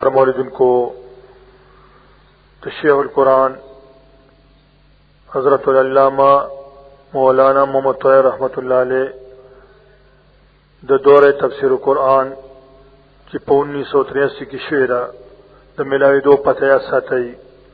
پر موردن کو تشیح القرآن حضرت العلامہ مولانا محمد طویر رحمت اللہ علیہ د دور تفسیر قرآن چې په 1983 کې شوې ده د ملاوي دوه پته یا ساتي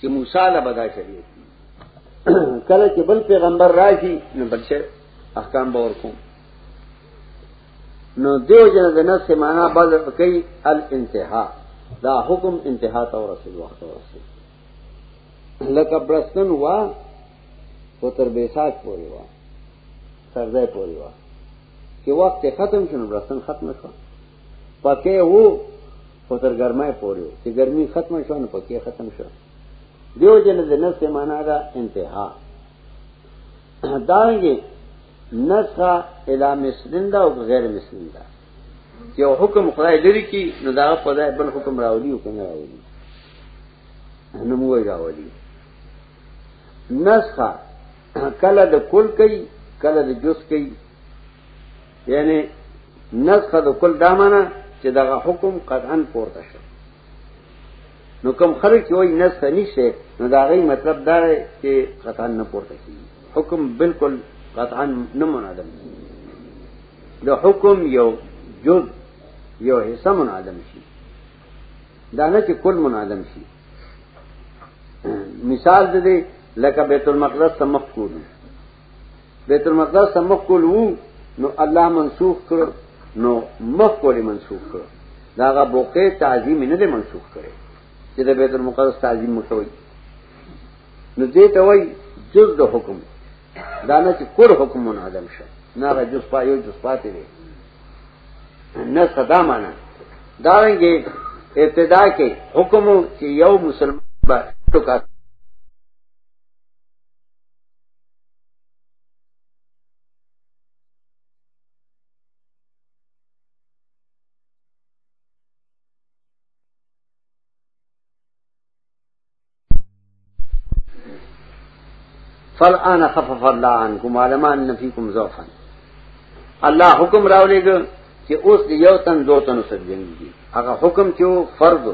چې موسی له بدا شریعت کله چې بل پیغمبر راشي نو بل شي احکام به ورکوم نو دیو جن د نس معنا بعض کوي الانتها دا حکم انتها ته ورسېد وخت ورسېد لکه برستن وا او تر بیساک پورې وا تر ځای پورې وا چې وخت ختم شون برسن ختم شو پکې وو خو تر ګرمای پورې چې ګرمي ختم شو نو پکې ختم شو دیو جن د نفس معنا دا انتها دانګي نسخه اله مسلنده او غیر مسلنده یو حکم خدای لري کی نو دا په ځای بل حکم راولي او کنه راولي نو موږ راولي نسخه کله د کل کوي کله د جز کوي یعنی نسخه د کل دا معنی چې دغه حکم قطعا پورته شو نو کوم خلک چې وایي نسخه نشته نو دا غي مطلب دا دی چې قطعا نه پورته کیږي حکم بالکل قطعا نه منادم د حکم یو جز یو حصہ منادم شي دا نه چې کل منادم شي مثال د دې لکه بیت المقدس ته مخ کول بیت المقدس ته مخ کول وو نو الله منسوخ کړ نو مخ کول منسوخ کړ دا غا بوکه تعظیم نه دې منسوخ کړي چې د بیت المقدس تعظیم متوي نو دې ته وای جز د حکم دا نه چې کل حکم منادم شي نه را جز پایو جز پاتې دی نه صدا معنا دا رنګه ابتدا کې حکم چې یو مسلمان به ټکا فالآن خفف الله عنكم علمان نفيكم ضعفا الله حکم راولېګ چې اوس یو تن دوه تن سره جنگي هغه حکم چې فرض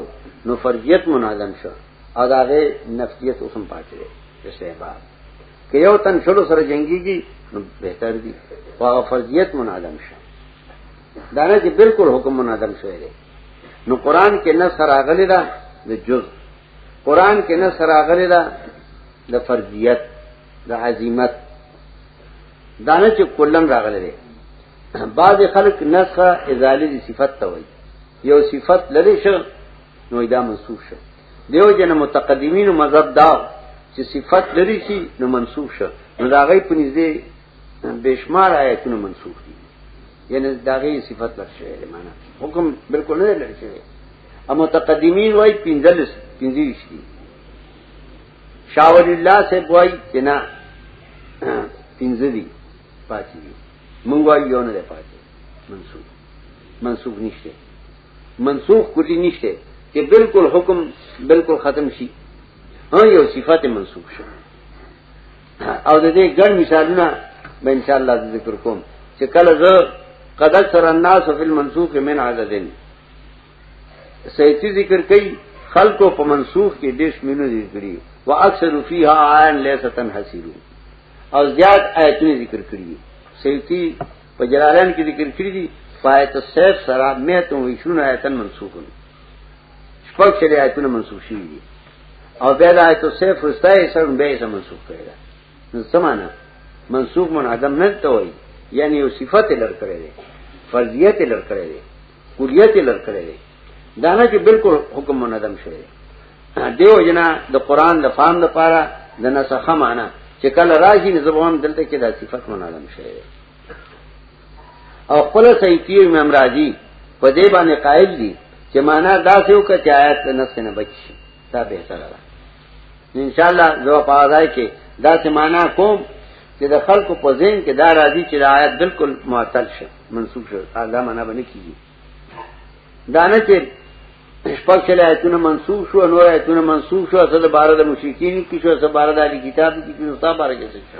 نو فرضیت منعدم شو او داغه نفسیت اوسم پاتې دی استحباب که یو تن شلو سره جنگيږي نو بهتر دي هغه فرضیت منعدم شو دا نه چې بالکل حکم منعدم شوی دی نو قران کې نه سره غلي دا د جزء قران کې نه سره غلې ده د فرضیت د عظمت دانه چې کلن راغلې ده بعض خلک نسخه ازاله دي صفت ته وایي یو صفت لري شو نو دا منسوخ شو دیو جن متقدمین مذهب دا چې صفت لري شي نو منسوخ شو نو دا غي پنځه بشمار آیتونه منسوخ دي یعنی داغه صفت لږ شوی دی معنا حکم بالکل نه لږ شوی او متقدمین وای پنځل پنځیش دي شاول الله سے وای کنا پنځه دي پاتې دي مونږ وای یو نه پاتې منسوخ منسوخ نشته منسوخ کلی نشته چې بالکل حکم بالکل ختم شي ها یو صفات منسوخ شوی او د دې ګڼ مثالونه به ان شاء الله ذکر کوم چې کله زه قد اکثر الناس فی المنسوخ من عددن سیتی ذکر کئی خلقو په منسوخ کې دیش مینو ذکر کری و اکثر فیها آیان لیستن حسیرو او زیاد آیتونه ذکر کری سیتی په جلالین کې ذکر کری دی فایت السیف سرا میتون ویشون آیتن منسوخن شپږ چلې آیتونه منسوخ شي دي او بیا د آیت سیف واستای سره به یې منسوخ کړی دا نو سمانه منسوخ منعدم نه ته وایي یعنی یو صفت لر کړی دی فرضیت لر کړی دی کلیت لر کړی دی دا نه چې بالکل حکم منعدم شوی دیو جنا د قران د فهم لپاره د نسخه معنا چې کله راځي نو زبون دلته کې د صفت منعدم شوی او خپل سیتی امام راضی په دې باندې قائل دي چې معنا دا څه وکړي چې آیات له نفس نه بچ شي دا به سره ده ان شاء الله زه په اړای کې دا څه معنا کوم چې د خلکو په ذهن کې دا راځي چې آیات بالکل معطل شي منسوخ شي دا معنا باندې کیږي دا نه چې شپږ چلې آیتونه منسوخ شو نو آیتونه منسوخ شو اصل بار د مشرکین کې شو اصل بار د کتاب کې شو اصل بار کې شو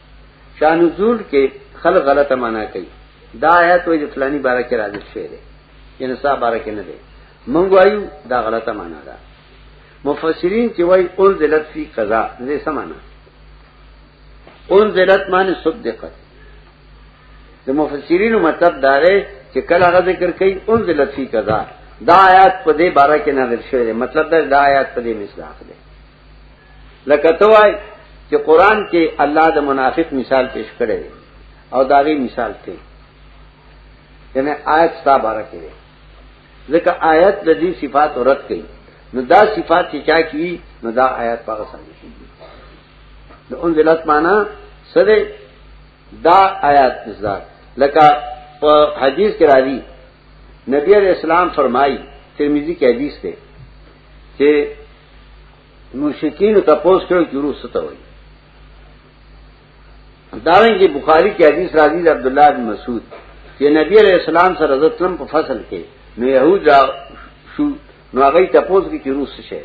شان نزول کې خلک غلطه معنا کوي دا آیات وایي فلانی بارا کې راځي شوی دی یعنی صاحب بارا کې نه دی مونږ وایو دا غلطه معنا ده مفسرین چې وایي اول ذلت فی قضا دې سمانا اول ذلت معنی صدقت د مفسرین مطلب دا دی چې کله هغه ذکر کوي اول ذلت فی قضا دا آیات په دې بارا کې نازل شوی دی مطلب دا آیات په دې مصداق دی لکه ته وای چې قران کې الله د منافق مثال پیش کړی او داغي مثال ته یعنی آیت ستا بارا کې ځکه آیت د دې صفات رد کړي نو دا صفات چې چا کی نو دا آیت پاګه سمجھ شي د اون ذلت معنا سره دا آیات مصداق لکه په حدیث کې راځي نبی علیہ السلام فرمایي ترمذی کې حدیث ده چې مشکین ته پوس کړو چې روح څه ته وایي داوین کې بخاری کې حدیث راځي د عبد الله بن مسعود چې نبی علیہ السلام سره حضرت لم په فصل کې نو يهود را شو نو هغه ته پوس کې چې روح څه شي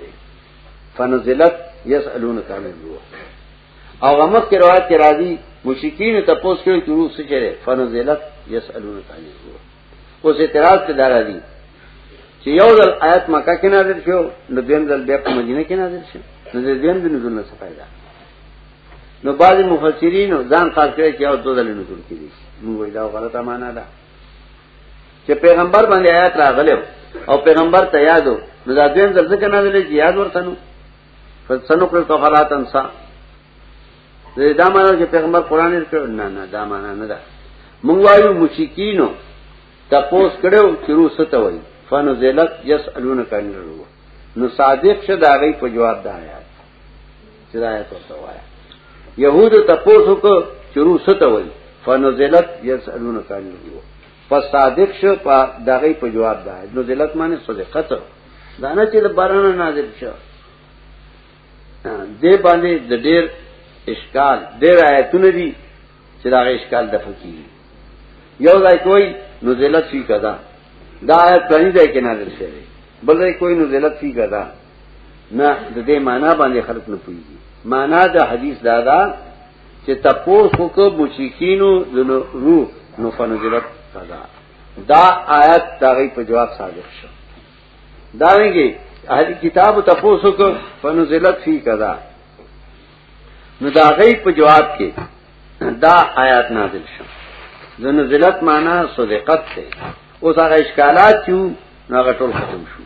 فنزلت یسالون کان الروح او غمت کې روایت کې راځي مشکین ته پوس کړو چې روح څه شي فنزلت یسالون کان الروح اوس اعتراض ته دارا دي چې یو ځل آیات مکه کې نازل شو نو دویم ځل بیا په مدینه کې نازل شو نو د دویم د نزول نه څه فائدہ نو بعض مفسرین ځان خاص کړي چې او دوه ځل نزول کړي موږ دا غلطه معنا ده چې پیغمبر باندې آیات راغلو او پیغمبر ته یادو نو دا دویم ځل څنګه نازل چې یاد ورته نو فسنو کړ تو حالات انسان دا معنا چې پیغمبر قران یې کړو نه نه دا معنا نه ده مونږ وایو مشکینو تپوس کړو چې روح څه ته وایي فنو ذلت یسالون کان روح نو صادق شه دا غي په جواب دا آیات چې دا آیات ورته وایا يهود تپوس وکړو چې روح څه ته وایي فنو ذلت یسالون کان روح پس صادق شو په دغه په جواب ده نو ذلت معنی صدقه ده دا نه چې بارانه نازل شو دې باندې د ډېر اشکال ډېر آیتونه دي چې دا اشکال د فقې یو ځای کوئی نزلت فی قضا دا آیت پرانی ځای کې نازل شوی بل ځای کوئی نزلت فی قضا نه د دې معنا باندې خلق نه پوهیږي معنا د حدیث دا دا چې تاسو وکړو مشکینو د روح نو فنزلت قضا دا آیت داغی په جواب صادق شو دارنګي اهل کتاب تاسو کو فنزلت فی کذا نو دا غي په جواب کې دا آیات نازل شو د نزلت معنا صدقت ته اوس هغه اشکالات چې نو هغه ټول ختم شو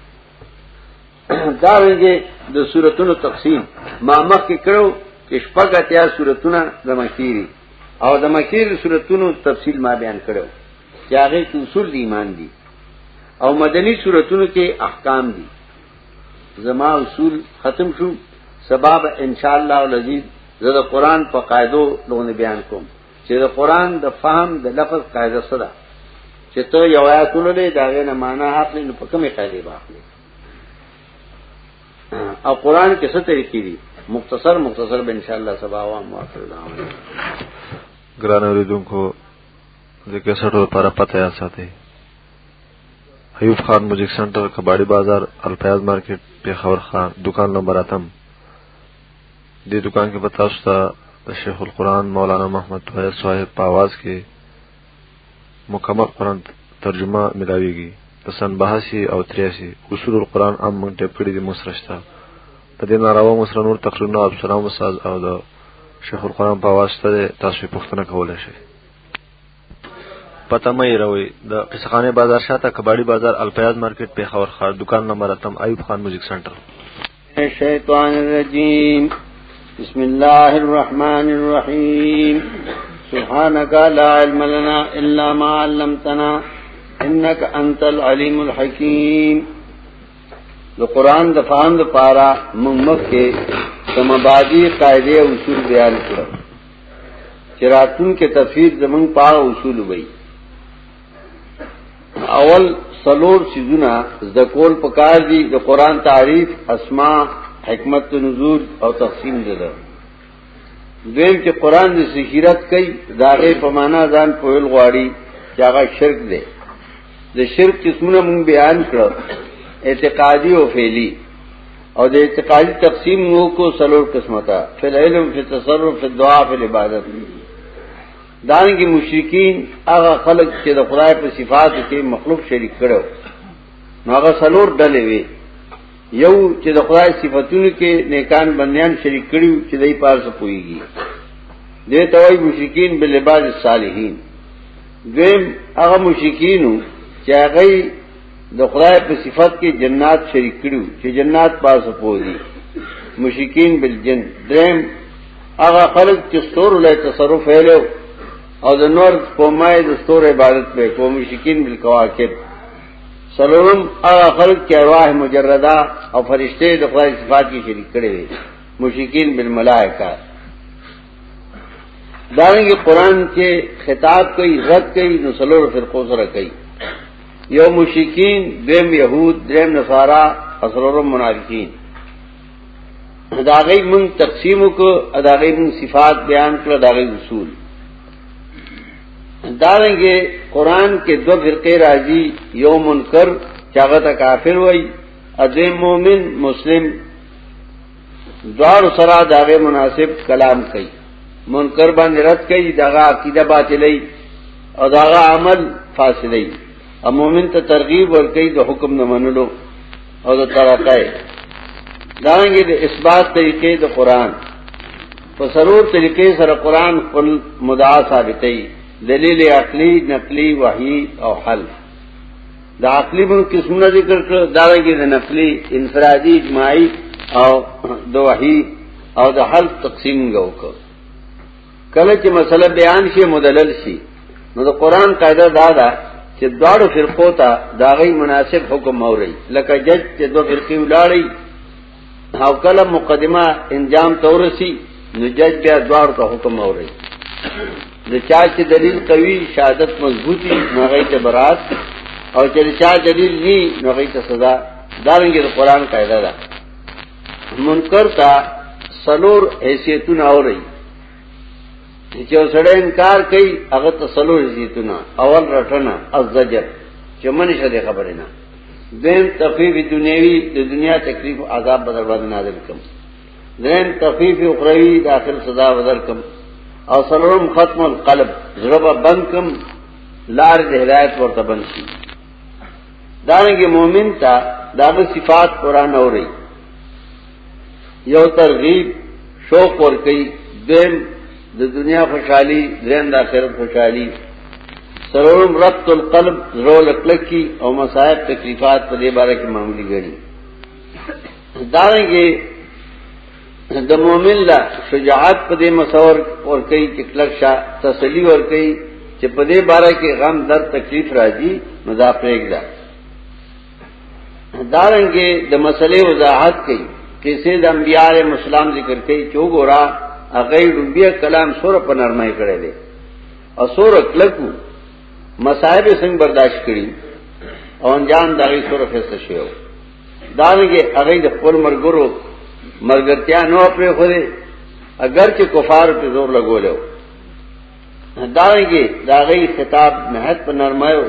دا ویږي د سوراتونو تقسیم ما مخ کې کړو چې شپږ اتیا سوراتونه د مکیری او د مکیری سوراتونو تفصیل ما بیان کړو چې هغه اصول ایمان دي او مدنی صورتونو کې احکام دي زما اصول ختم شو سبب ان شاء الله العزیز زه د قران په قاعده لونه بیان کوم چې د قران د فهم د لفظ قاعده سره چې ته یو آیت ولولې دا غي نه معنا اخلي نو په کومه قاعده باخلي او قران کې څه طریقې دي مختصر مختصر به ان شاء الله سبا او موافق ګران اوریدونکو د کیسټو لپاره پته یاد ساتئ ایوب خان میوزیک سنټر کباړی بازار الفیاض مارکیټ پیښور ښار دکان نمبر اتم دې دکان کې به تاسو ته د شیخ القرآن مولانا محمد طاهر صاحب په آواز کې مکمل قرآن ترجمه ملاویږي د سن بهاسي او تریاسي اصول القرآن عام مونږ ټیپ کړي دي مونږ سره شته په دې ناروا مونږ سره نور تقریرونه او سلام استاد او د شیخ القرآن په آواز سره تاسو پوښتنه کولی شئ پته مې راوي د قصخانه بازار شاته کباړي بازار الپیاز مارکیټ په خور خار دکان نمبر اتم ایوب خان میوزیک سنټر شیطان الرجیم بسم الله الرحمن الرحیم سبحانك لا علم لنا الا ما علمتنا انك انت العليم الحكيم د قران د فهم د پارا موږ مخ کې سمبادي قاعده اصول بیان کړو چراتون کې تفسیر زمنګ پا اصول وي اول سلور سيزونه د کول پکار دي د قران تعریف اسماء حکمت نزول او تقسیم دي دویم چې قران د سخیرت کوي داغه په معنا ځان پوهل غواړي چې هغه شرک دی د شرک قسمونه مونږ بیان کړو اعتقادي او فعلی او د اعتقادي تقسیم نو کو سلور قسمتا فی العلم فی التصرف فی الدعاء فی العبادت دانګي مشرکین هغه خلق چې د خدای په صفاتو کې مخلوق شریک کړو نو هغه سلور ډلې وي یو چې د خدای صفاتونو کې نیکان بندیان شریک کړیو چې دای پار څه پويږي دې توای مشرکین بل عباد الصالحین دویم هغه مشرکینو چې هغه د خدای په صفت کې جنات شریک کړو چې جنات پاس پوری مشرکین بالجن درم هغه خلق چې ستور له تصرف هلو او د نور قومای د ستور عبادت په کوم مشرکین بالکواکب سلام هغه خلق چې ارواح مجرده او فرشته د خدای صفات کې شریک کړي وي مشرکین بالملائکه دارنګه قران کې خطاب کوي رد کوي نو سلور فرقو سره کوي یو مشرکین دیم یهود دیم نصارا اسرور منافقین دا غي مون تقسیم کو ادا غي مون صفات بیان کړ دا غي اصول دارنګه قران کې دو فرقه راځي یو منکر چاغه تا کافر وای اذیم مومن مسلم دوار سره داغه مناسب کلام کوي منکر باندې رد کوي داغه عقیده باطلې او داغه عمل فاسدې او مؤمن ته ترغیب ورکړي د حکم نه منلو او د طرقای دانګې د اثبات طریقې د قران په سرور طریقې سره قران خپل مدعا ثابتې دلیل عقلی نقلی وحی او حل د عقلی بن قسمونه ذکر کړ دا رنګه د نقلی انفرادی اجماعی او د وحی او د حل تقسیم غوک کله چې مسله بیان شي مدلل شي نو د قران قاعده دا ده چې دواړو فرقو ته دا غي مناسب حکم اوري لکه جج چې دوه فرقې ولاړي او کله مقدمه انجام تورسی نو جج بیا دوار کا حکم اور رہی نو چا چې دلیل قوی شهادت مضبوطی نو هغه ته برات او چې چا دلیل نی نو هغه ته سزا دارنګه د قران قاعده ده منکر تا سلور حیثیتونه اور رہی چې سړی انکار کوي هغه ته سلور حیثیتونه اول رټنه الزجر چې منشه دې خبره نه دین تخفیف دنیوی د دنیا تکلیف عذاب بدر باندې نازل کم دین تخفیف اخروی د اخر سزا بدر کم او سلام ختم القلب زړه بند کم لار د هدایت ورته بند شي دانګي مؤمن ته داغه صفات قران اوري یو ترغیب شوق ور کوي دیم د دنیا خوشحالي دریم د آخرت خوشحالي سرورم ربط القلب زرو لکلک کی او مصائب تکلیفات په دې باره کې معمولی غني دارنګه د مؤمن لا شجاعت په دې مسور اور کوي چې کلک شا تسلی ور کوي چې په دې باره کې غم درد تکلیف راځي مذاقېګ ده دارنګه د مسلې وضاحت کړي کیسې د انبیاء مسالم ذکر کړي چې وګورا هغه ډوبیا کلام سور په نرمای کړي دي او سور کلکو مصائب څنګه برداشت کړي او انجام دغه سور فیصله شوی دارنګه هغه د خپل مرګرو مرګتیا نو پرې خو دې اگر چې کفار په زور لګولیو دارنګه داغي خطاب مهد په نرمایو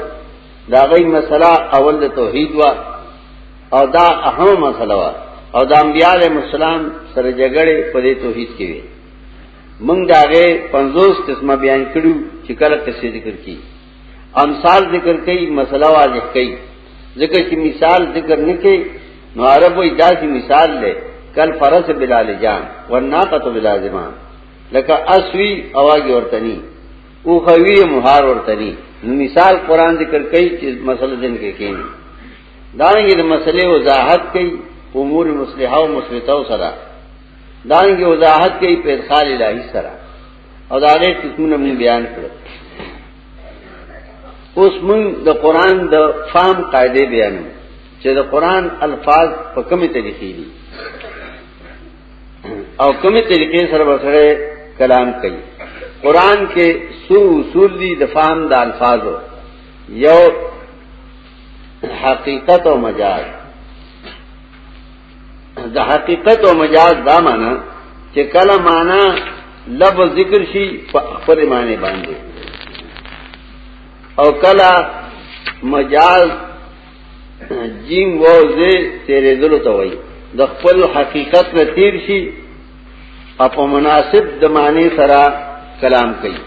دا غي مسله اول د توحید وا او دا اهم مسله وا او د انبیاله مسالم سره جګړه په دې توحید کې وي موږ دا غي 50 قسمه بیان کړو چې کله قصې ذکر کی امثال ذکر کړي مسله واضح کړي ذکر کی مثال ذکر نه کړي نو عرب وې داسې مثال لې کل فرس بلال جان ورناقه بلازمان لکه اسوی اواګي ورتنی او خوی مهار ورته دي نو مثال قران ذکر کوي چې مسله دین کې کینی دا یې د مسلې وضاحت کوي امور مصلحه او مثبته سره دا یې وضاحت کوي په ادخال الهي سره او دا غي قسمونه موږ بیان کړو اوس موږ د قران د فهم قاعده بیانو چې د قران الفاظ په کومه طریقې دي او کومې طریقې سره ورسره کلام کوي قران کې سو اصول دي د فهم د الفاظو یو حقیقت او مجاز د حقیقت او مجاز دا معنی چې کله معنی لفظ ذکر شي په خپل معنی باندې او کله مجاز جیم وو زه تیرې دلو ته وای د خپل حقیقت نه تیر شي په مناسب د معنی سره کلام کوي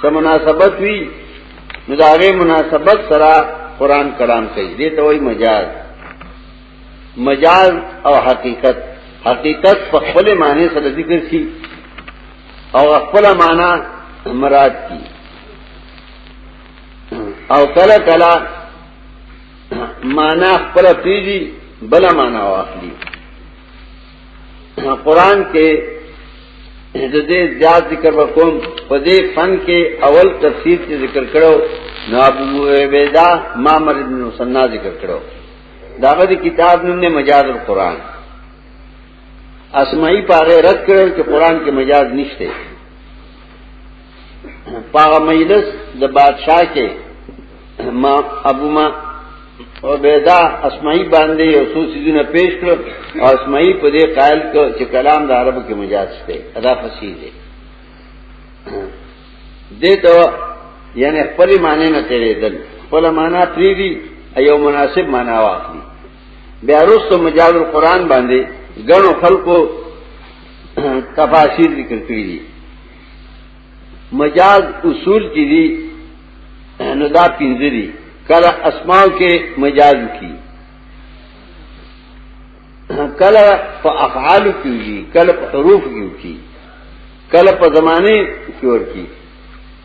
سم مناسبت وی نو دا غي مناسبت سره قران کلام کوي دې ته وای مجاز مجاز او حقیقت حقیقت په خپل معنی سره ذکر شي او خپل معنی مراد کی او کله کله معنا خپل پیږي بل معنا واخلي قران کې د دې زیات ذکر وکوم په دې فن کې اول تفسیر چې ذکر کړو نو ابو عبیدا مامر بن سنا ذکر کړو داغه کتاب نوم نه مجاز القرآن اسمعی پاغه رد کړل چې قران کې مجاز نشته پاغه مجلس د بادشاہ کې ما ابو ما عبیدہ اسمعی باندې یو څو سيزونه پیش کړ او اسمعی په دې قائل کو چې کلام د عربو کې مجاز شته ادا فصیح دی دې ته یعنی خپل معنی نه تیرېدل خپل معنا پریدي ایو مناسب معنا واخلي بیا رستو مجال القرآن باندې ګڼو خلکو تفاسیر ذکر کړی دي مجاز اصول کې دي نو دا پنځه دي کله اسماء کې مجاز کی کله په افعال کې کی کله په حروف کې کی کله په زمانه کې ور کی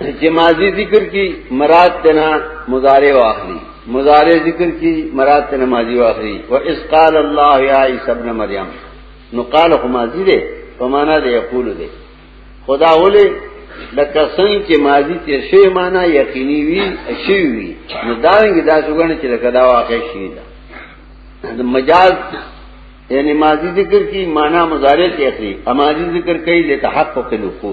چې ماضی ذکر کی مراد تنا مضارع واخلي مضارع ذکر کی مراد تنا ماضی واخلي و اس قال الله یا عیسی ابن مریم نو قال خو ماضی دی په معنا دی یقول دی خدا ولې لکه څنګه چې ماضی تیر شی معنا یقیني وی شی وی نو دا رنګ دا څنګه چې لکه دا واقع شی دا د مجاز یعنی ماضی ذکر کی معنا مضارع ته اخلي اماضی ذکر کوي لته حق په لوکو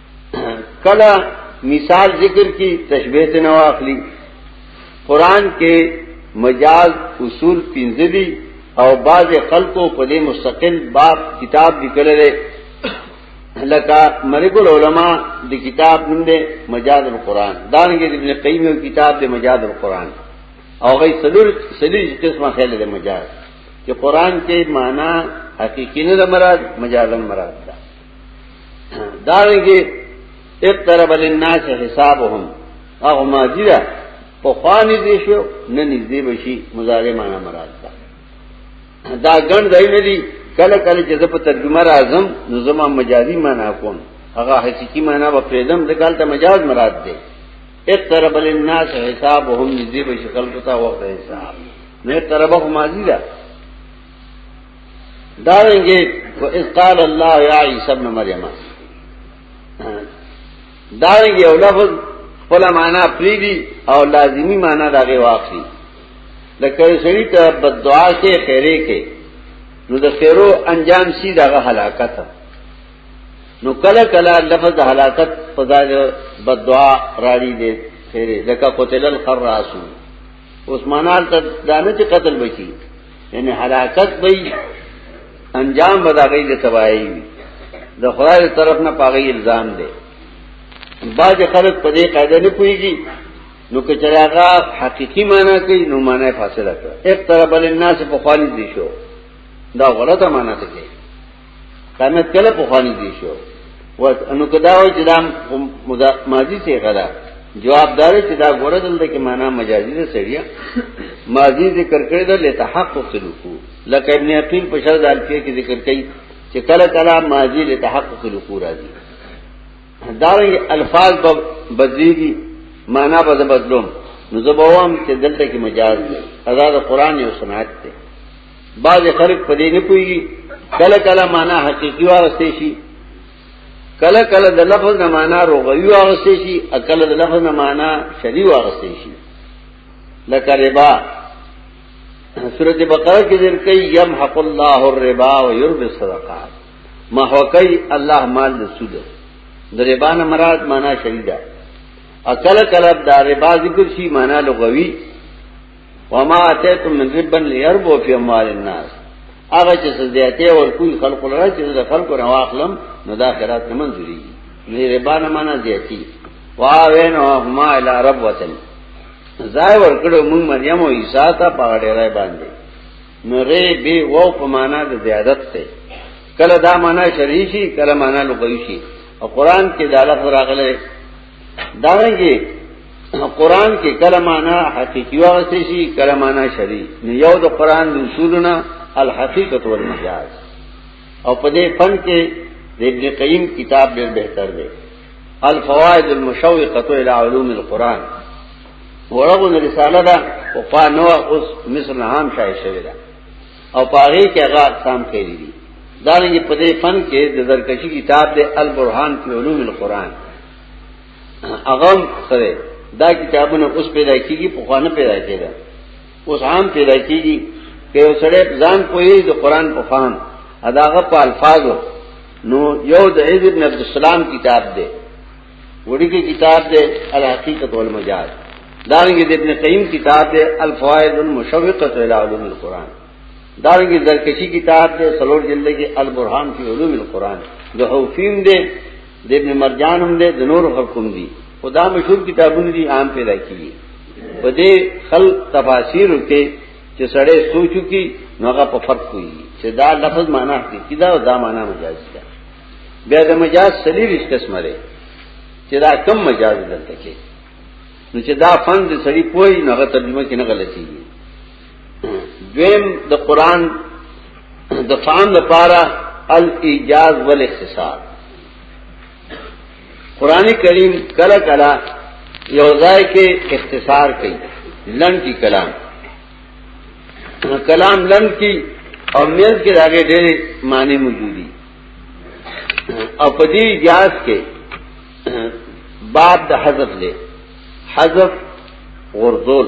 کلا مثال ذکر کی تشبیه ته نو اخلي قران کې مجاز اصول پنځه دي او بعض خلکو په دې مستقل باب کتاب لیکل لري لکه مرګ العلماء د کتاب نوم دی مجاز القرآن دا نه ابن قیم یو کتاب دی مجاز القرآن او غي سلور سلور قسمه خیال دی مجاز چې قرآن کې معنا حقیقی نه مراد مجازن مراد ده دارنګي اقترب للناس حسابهم هغه ماضی ده په خواني دي شو نه نږدې بشي مضارع معنا مراد ده دا ګڼ ځای نه دي کله کله چې په ترجمه راځم نو زما مجازي معنا کوم هغه حقيقي معنا په فریدم د ګالته مجاز مراد ده اقترب للناس حسابهم نږدې بشي خلقتا وخت حساب نه اقترب خو ماضی ده دارنګه و اذ قال الله یا عیسی ابن مریم دارنګه یو لفظ خپل معنا پریدي او لازمی معنا دغه واخلي لکه سړی ته بد دعا کې خیره کې نو د خیرو انجام سی دغه هلاکت نو کله کله لفظ هلاکت په ځای بد دعا راړي دي خیره لکه قتل القراص عثمانال ته دانه چې قتل بچي یعنی حلاکت بی انجام بدا غی دی تبایی بی دا خدای دی طرف نا پاگئی الزام دی باج خلق پا دی قیده نپوئی گی نو کچر آغا حقیقی مانا کئی نو مانا فاصلہ کرا ایک طرف الناس پخوانی دی شو دا غلط مانا تکی کامه کله په خواني دي شو و انو کدا وای چې دا ماضی څه غدا جوابدار چې دا ګوره دلته کې معنا مجازي ده سړیا ماضی ذکر کړی دا لتحقق سلوکو لکه ابن عقیل په شرط الفیه کې ذکر کړي چې کله کله ماضی لتحقق سلوکو راځي دارنګ الفاظ به بدلیږي معنا به بدلوم نو زبوام چې دلته کې مجاز دی ادا د قران یو صنعت دی بعض خلق په دې نه پويږي کله کله معنا حقيقي واغستې شي کله کله د لفظ نه معنا روغوي واغستې شي او کله د لفظ نه معنا شری واغستې شي لکه ربا سورۃ بقرہ کې ذکر کوي يمحق الله الربا ويربي الصدقات محو کوي الله مال د سود د ربا نه مراد معنا شری ده اکل کله د ربا ذکر شي معنا لغوي وما اتیتم من ربا لیربو فی اموال الناس هغه چې زیاتې ور کوی خلق لره چې د خلق نه واخلم نو دا خیرات نه منځوري نه ربا نه معنا زیاتی وا وینو ما الی رب وتن زای ور کړو مون مریم او عیسی ته پاړې راي باندې نو ری بی وو په معنا د زیادت ته کله دا معنا شریشی کله معنا لغوی شي او قران کې دا لفظ راغلی دارنګي قران کې کلمانا حقيقي واغسي شي کلمانا شرعي نو یو د قران د اصولنا الحقیقت والمجاز او په دې فن کې د ابن قیم کتاب ډېر بهتر دی الفوائد المشوقه الى علوم القران ورغون رساله دا او په نو اوس مثل عام شای شوی دا او پاره کې هغه اقسام کړی دي دا رنګ په دې فن کې د زرکشي کتاب د البرهان فی علوم القرآن هغه سره دا کتابونه اوس پیدا کیږي په خوانه پیدا کیږي اوس عام پیدا کیږي که یو سره ځان پوهې د قرآن په فهم اداغه په الفاظو نو یو د عز ابن عبد السلام کتاب دی وړي کې کتاب دی الحقیقت والمجاز دارنګه د ابن قیم کتاب دی الفوائد المشوقه الى علوم القرآن دارنګه زرکشی کتاب دی سلور جلد کې البرهان فی علوم القرآن د حوفیم دی د ابن مرجان هم دی د نور حکم دی خدا مشهور کتابونه دي عام پیدا کیږي په دې خل تفاسیر کې چې سړی سوچو کی نوغه په فرق کوي چې دا لفظ معنا حقیقي دا او دا معنا مجازي ده بیا د مجاز سلیریش قسمه ده چې دا کم مجاز دلته کې نو چې دا فن د سړی پوي نه غته ترجمه کې نه غلطي دویم د قران د فهم لپاره الاجاز والاختصار قران کریم کله کله یو ځای کې اختصار کوي لن کی کلام کلام لن کی او میز کې راګه ډېر معنی موجودي او په دې اجازه کې بعد د حذف دی حذف غرزول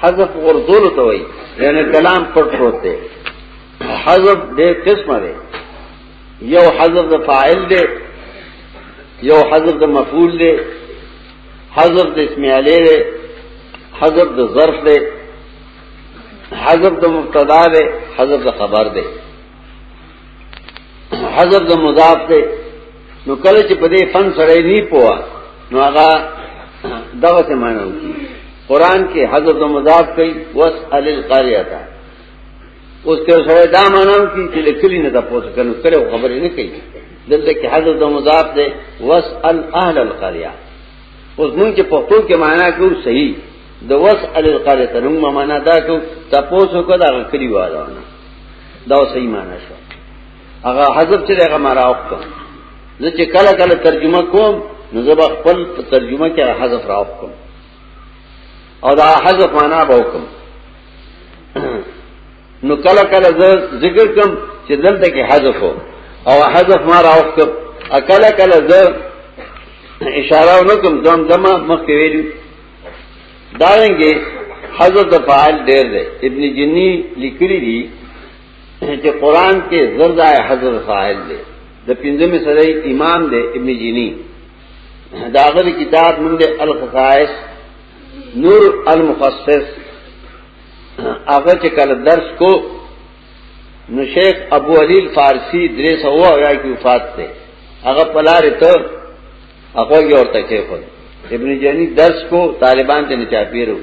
حذف غرزول ته وایي یعنی کلام پر پروت دی حذف دې قسمه دی یو حذف د فاعل دی یو حذف د مفعول دی حذف د اسم علی دی حذف د ظرف دی حذف د مبتدا ده حذف د خبر ده حذف د مضاف ده نو کله چې په دې فن سره نه پوها نو هغه دغه څه معنی وکړي قران کې حذف د مضاف کوي واسال القارئه تا اوس ته سره دا معنی وکړي چې لکلی نه تاسو کنه کله خبرې نه کوي دلته کې حذف د مضاف ده واسال اهل القارئه اوس مونږ چې پښتو کې معنا کوو صحیح د وس ال القاره تنم معنا دا کو تاسو کو دا کلی واره دا صحیح معنا شو هغه حذف چې هغه مرا وکړه زه چې کله کله ترجمه کوم نو زه خپل ترجمه کې حذف راو کوم او دا حذف معنا به وکم نو کله کله زه ذکر کوم چې دلته کې حذف او حذف ما راوخت کله کله زه اشاره ونکم زم زما مخکې ویلو دا رنګه حذف د فاعل ډېر دی ابن جنی لیکلی دی چې قران کې زرزای حذف فاعل دی د پنځمه سره امام دی ابن جنی دا غره کتاب نوم دی الخصائص نور المخصص هغه چې کله درس کو نو شیخ ابو علی فارسی درې سو اویا کی وفات ده هغه پلار ته هغه یې ورته کې خو ابن جنی درس کو طالبان ته نه چا پیرو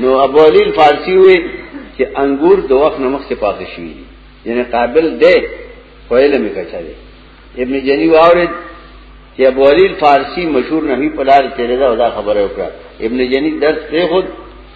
نو ابو علی فارسی وی چې انګور د وخت نمخ کې پاتې شي یعنی قابل ده خو یې لمه کچا ده ابن جنی واورید چې ابو علی فارسی مشهور نبی پلار تیرې دا خبره وکړه ابن جنی درس ته خود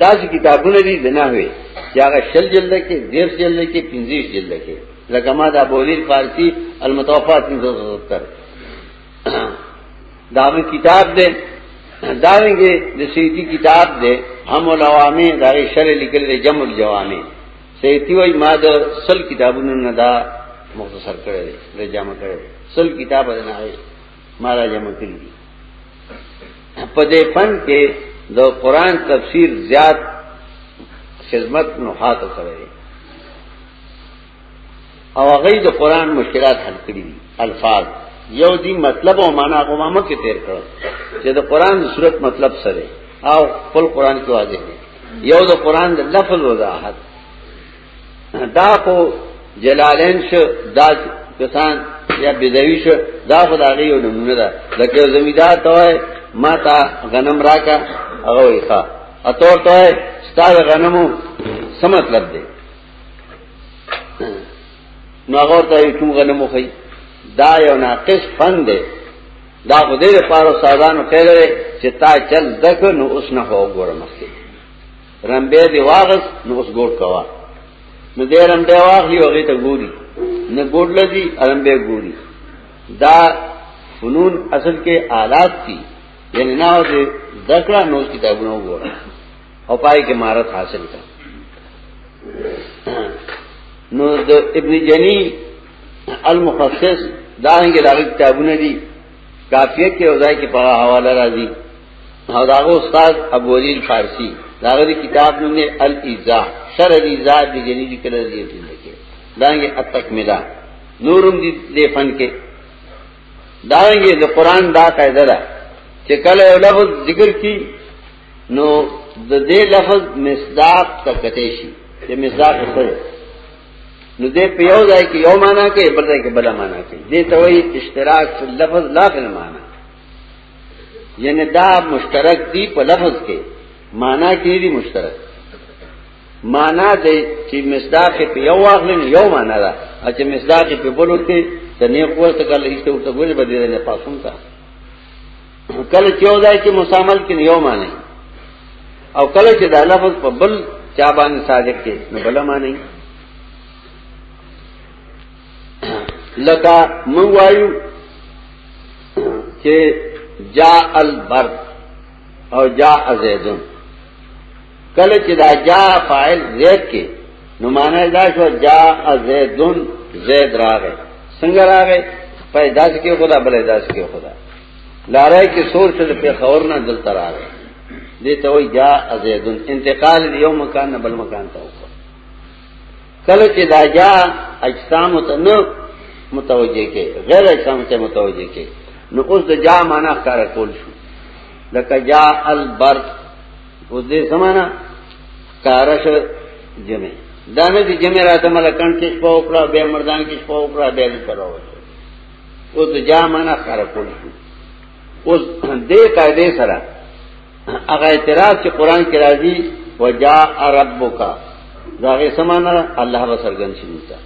دا چې کتابونه دي د نحوی چې هغه شل جلد کې دیر جلد کې پنځیش جلد کې لکه ما دا بولیل فارسی المتوفا 370 دا به کتاب دی دا وینګه د سیتی کتاب دی هم الوامه دا شر لیکل دی جمع الجوامه سیتی وای ما د سل کتابونو نه دا مختصر کړی دی جمع کړی سل کتاب نه مارا جمع کړی دي په دې فن کې د قران تفسیر زیات خدمت نو حاته سره دي او هغه د قران مشکلات حل کړی دي الفاظ یو دی مطلب او معنا غوامه کې تیر کړو چې د قران د صورت مطلب سره او خپل قران کې واضح دي یو د قران د لفظ وضاحت دا خو جلالین شو دا کسان یا بدوی شو دا خو دا غیو نمونه ده لکه زمیدار ته وای ما تا غنم راکا هغه وای ښا اتور ته وای ستاره غنمو څه مطلب دی نو هغه ته کوم غنمو خي دا یو ناقص فن دی دا خو دې لپاره سازانو خیر دی چې تا چل دک نو اوس نه هو ګورمخه رمبه دی واغس نو اوس ګوډ کوا نو دې رمبه واغلی هغه ته ګوري نه ګوډ لذي رمبه ګوري دا فنون اصل کې آلات دي یعنی نه او دې ذکر نو کتابونه وګوره او پای کې مهارت حاصل کړه نو د ابن جنی المخصص دا هغه کتابونه دي کافیه کې او ځای کې په حواله راځي او داغه استاد ابو علي الفارسي داغه دی کتاب نوم دی الاذا شر الاذا د جنی ذکر دی ټینګ کې دانګه التکمله نورم دی د فن کې دانګه د قران دا قاعده ده چې کله یو لفظ ذکر کی نو د دې لفظ مصداق تکته شي چې مصداق څه نو دې په یو ځای کې یو معنا کوي بل ځای کې بل معنا کوي دې ته وایي اشتراک فی اللفظ لا فی المعنی یعنی دا مشترک دی په لفظ کې معنا کې دی مشترک معنا دی چې مصداق په یو واغلن یو معنا ده چې مصداق په بل ورته ته نه قوت کله هیڅ ورته ګورې بده نه پاسون تا کله چې یو ځای کې مسامل کې یو معنی او کله چې دا لفظ په بل چا باندې صادق کې نو بل معنی لکه مونږ وایو چې جاء البر او جاء زیدون کله چې دا جاء فاعل زید کې نو معنا دا شو جاء زیدون زید راغی څنګه راغی پیدا کې خدا بلې داس کې خدا لاره کې سور چې په خور نه دلته راغی دې ته وای جاء زیدون انتقال یو مکان نه بل مکان ته وکړه کله چې دا جا اجسام ته نه متوجه کې غیر اجسام ته متوجه کې نو اوس د جا معنا کار کول شو لکه جا البرد اوس دې سمانا کارش جمع دا نه چې جمع راته ملکان کې شپه وکړه به مردان کې شپه وکړه به دې کراوه اوس د جا معنا کار کول شو اوس دې قاعده سره هغه اعتراض چې قران کې راځي وجاء ربک دا غي سمانه الله به سرګن شي تا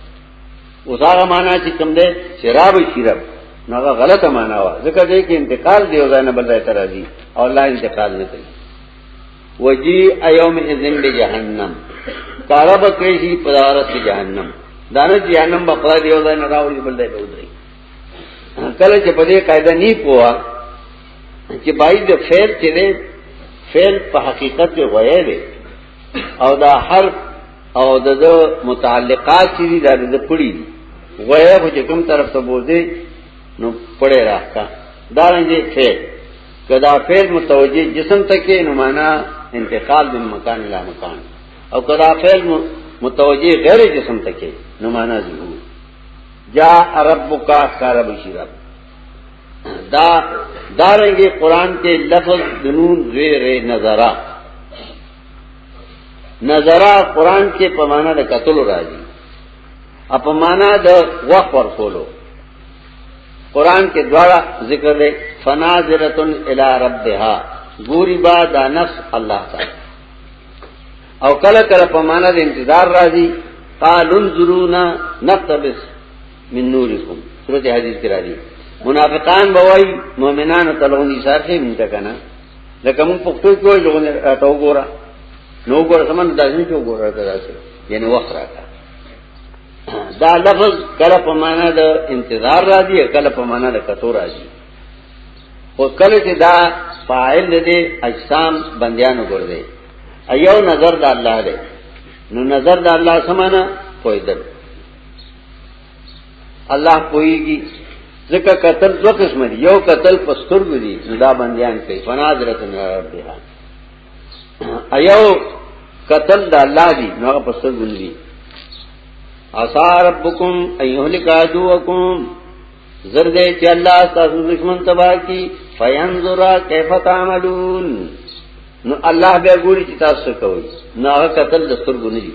اوس هغه معنا چې کوم ده چې رب شي رب نو هغه غلطه معنا و ځکه دې کې انتقال دی او ځای نه بل ځای ته راځي او الله انتقال نه کوي وجي ايوم اذن بجهنم کارب کوي شي پدارت جهنم دانه جهنم په خدای دی او ځای نه راوړي بل ځای ته ودري کله چې په دې قاعده نه پوهه چې بای د فعل چې دی فعل په حقیقت کې غوې دی او دا حرف او د متعلقات چې دي دا د پړی دي غوې خو چې کوم طرف ته بوزي نو پړې راکا دا رنګه فعل کدا فعل متوجه جسم ته کې نو معنا انتقال من مکان الى مکان او کدا فعل متوجه غیر جسم ته کې نو معنا ظهور جاء ربک کارب شرب دا دارنګي قران کې لفظ دنون زیر نظرہ نظرہ قران کې په معنا د قتل راځي په معنا د وقف ورکولو قران کې دواړه ذکر دی فناظرتن الی ربها ګوري با دا نفس الله تعالی او کله کله په معنا د انتظار راځي قال انظرونا نقتبس من نورکم صورت حدیث کې راځي منافقان بوای مؤمنانو تلون ایثار کې مونږ کنه لکه مونږ پښتو کې وایو لوګونه راته وګوره نو وګوره سمن داسې کې وګوره راته داسې یعنی وخت راکا دا لفظ کله په معنا د انتظار راځي کله په معنا د کتو راځي او کله چې دا فاعل دې اجسام بندیانو ګرځي ایو نظر د الله دی نو نظر د الله سمانه پویدل الله پويږي ځکه قتل دو قسم دي یو قتل پستر دي دا بنديان کوي فنادرت من رب دي ایو قتل د الله دي نو پستر دي اسا ربکم ایهلک عدوکم زرد چې الله تاسو دشمن تباہ کی فینظر کیف تعملون نو الله به ګوري چې تاسو کوي نو هغه قتل د سترګو نه دي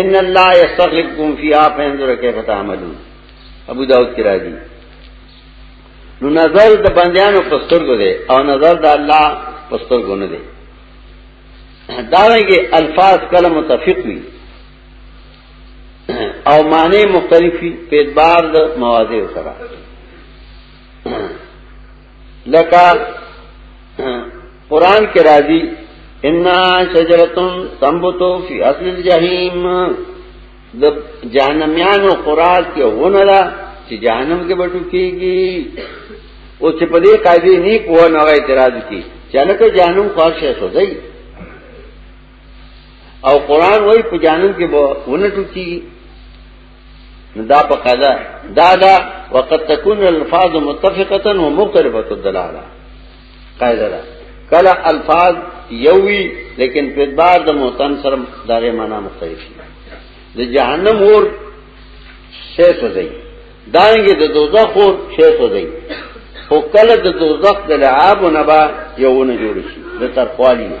ان اللہ یستغلبکم فی آپ انظر کیف تعملون ابو داود کی راضی نو نظر د بندیانو پستر کو دے او نظر د اللہ پستر کو نه دے داوی کے الفاظ کله متفق وی او معنی مختلفی پیدبار د مواضع سره لکا قرآن کے راضی انا شجرتن سمبتو فی اصل الجحیم د جهنميانو قرات کې ونه ده چې جهنم کې بټو کیږي او چې په دې قاعده نه کوه نو اعتراض کی چې لکه جهنم خاص شي سوځي او قران وای په جهنم کې ونه ټوکی دا په قضا دا دا وقد تكون الفاظ متفقه ومختلفه الدلاله قاعده ده کله الفاظ یووی لیکن په اعتبار د موتن سره دغه معنا مختلف دي د جهنم اور شې سوځي دانګي د دوزخ اور شې سوځي او کله د دوزخ د لعاب نه با یوونه جوړ شي د ترخوالی نه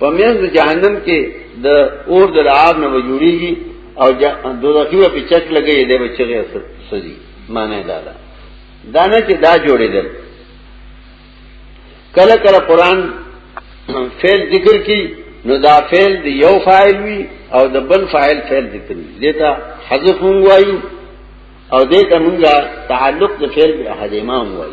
په مېز د جهنم کې د اور د لعاب نه وجوړيږي او دوزخي په چک لګي دی بچي اثر سدي معنی دا ده دا نه چې دا جوړېدل کله کله قران فعل ذکر کی نو دا فعل دی یو فاعل وی او د بل فاعل فعل ذکر وی دیتا حذف هم وای او دیتا مونږه تعلق د فعل به حدیمه هم وای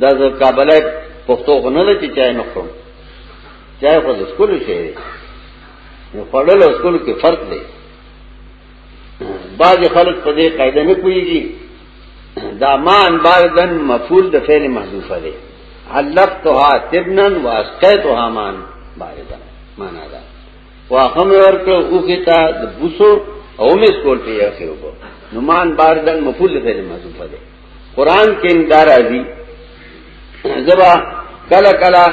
دا زه کابل پښتو خو نه لچې چای نه خورم چای خو د سکول شي دی نو خړل او سکول کې فرق دی بعض خلک په دې قاعده نه کويږي دا ما انبار دن مفعول د فعل محذوفه دی علقتها تبنا واسقيتها مان باردا معنا دا واخم ورکو اوخه تا د بوسو او مې سکول پیه کېو نو مان باردن مفعول فعل محذوفه دی قرآن کې اندار راځي زبا کلا کلا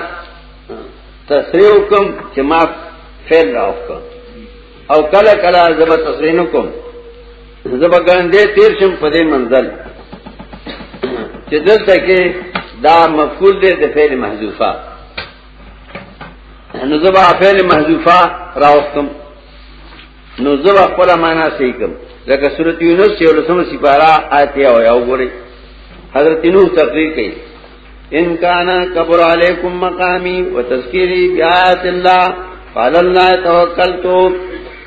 تصریح کوم چې ما فعل راوکم او کلا کلا زبا تصریح کوم زبا ګاندې تیر شم په دې منزل چې دلته کې دا مفعول دی د فعل محذوفه نو زبا فعل محذوفه راوکم نو زه خپل معنا صحیح کوم لکه سورۃ یونس یو لسمه سپارا آیت یو یو ګوري حضرت نوح تقریر کوي ان کان کبر علیکم مقامی وتذکری بیات الله قال الله توکلت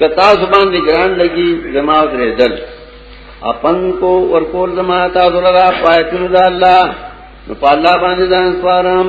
کتا زبان دی ګران لګي زما درې دل اپن کو ور کول زما تا زړه را پاتې نو الله نو په الله باندې ځان سپارم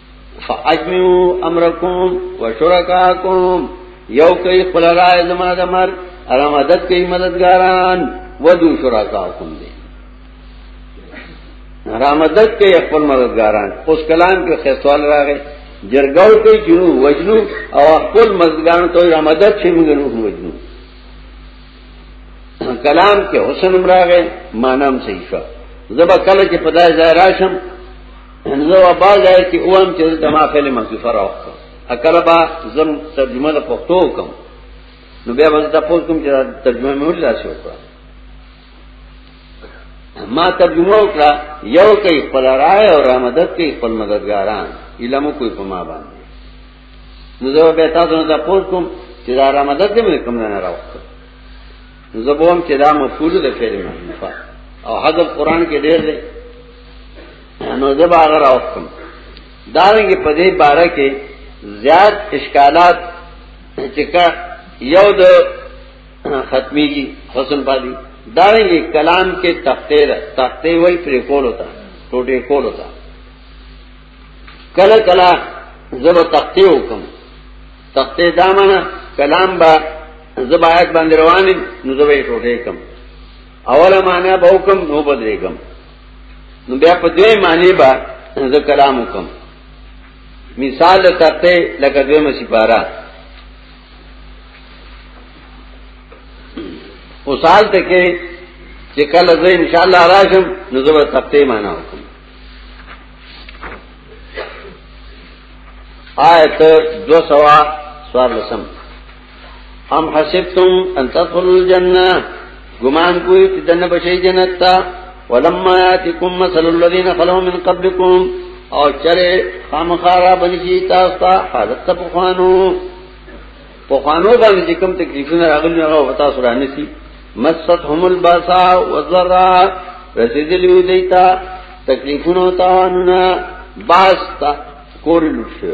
فاجمعو امرکم وشرکاکم یو کوي خپل رائے زمانه د مر اره مدد کوي مددګاران ودو شرکاکم دي را مدد کوي خپل مددګاران اوس کلام کې خیسوال راغی جرګاو کوي جنو وجنو او خپل مددګاران ته را مدد شي موږ نو وجنو کلام کې حسن راغی مانام صحیح شو زبا کله چې پدای ځای راشم زه وا باز آی کی اوم چې د ما فعل محذوفه راوخته اکل با زم ترجمه د پښتو کوم نو بیا باندې تاسو کوم چې ترجمه مې ورلا شو کړه ما ترجمه وکړه یو کوي خپل رائے او رامدد کوي خپل مددګاران علمو کوي په ما باندې نو زه به تاسو نه تاسو کوم چې دا رامدد دې مې کوم نه راوخته نو زه به هم چې دا مفعول د فعل محذوفه او حذف قران کې ډېر دی نو زه به هغه راوستم دا رنګه په دې باره کې زیات اشکالات چې کا یو د ختميږي حسن پالي دا رنګه کلام کې تخته ده تخته وای پر کول ہوتا ټوټه کول ہوتا کله کله زب تخته حکم تخته دامنه کلام با زبایت باندې روان نو زبې ټوټه کم اوله معنا به حکم نو بدرې کم نو بیا په دوی معنی با زه کلام وکم مثال تخته لکه دوی مسیبارا اوسال ته کې چې کله زه ان شاء الله راشم نو زه به تخته معنا وکم آیت دو سوا سوار لسم ام حسبتم ان تدخلوا الجنه گمان کوئی چې دنه بشي جنت تا ولما یاتکم مثل الذين خلو من قبلكم او چرې خامخارا بنشي تاسو ته حالت ته پخوانو پخوانو باندې کوم تکلیفونه راغلي هغه وتا سره نسی مست هم الباسا وذرا رسیدلی دیتا تکلیفونه تاوانونه باس تا کور لوټ شو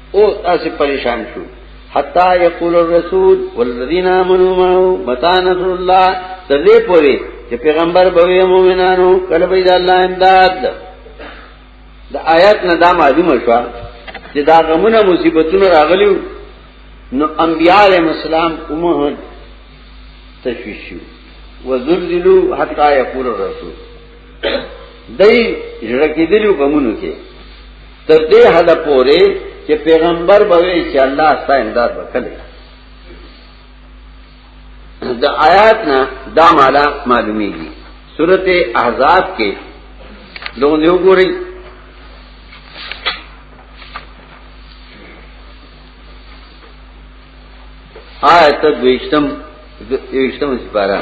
او تاسو پریشان شو حتا یقول الرسول والذین آمنوا معه متى نصر الله تدې پوری چې پیغمبر به مومنانو کله به د الله امداد د آیات نه دا معلومه شو چې دا غمونه مصیبتونه راغلیو نو انبیاء علیہ السلام امه تشویشو وزلزلو حتی یقول الرسول دای جړه کېدلو غمونو کې تر دې حد پورې چې پیغمبر به وي چې الله ستا امداد وکړي د آیات نه دا مالا معلومیږي سورته احزاب کې لوګ یو ګوري آیت دویشتم دویشتم سپارا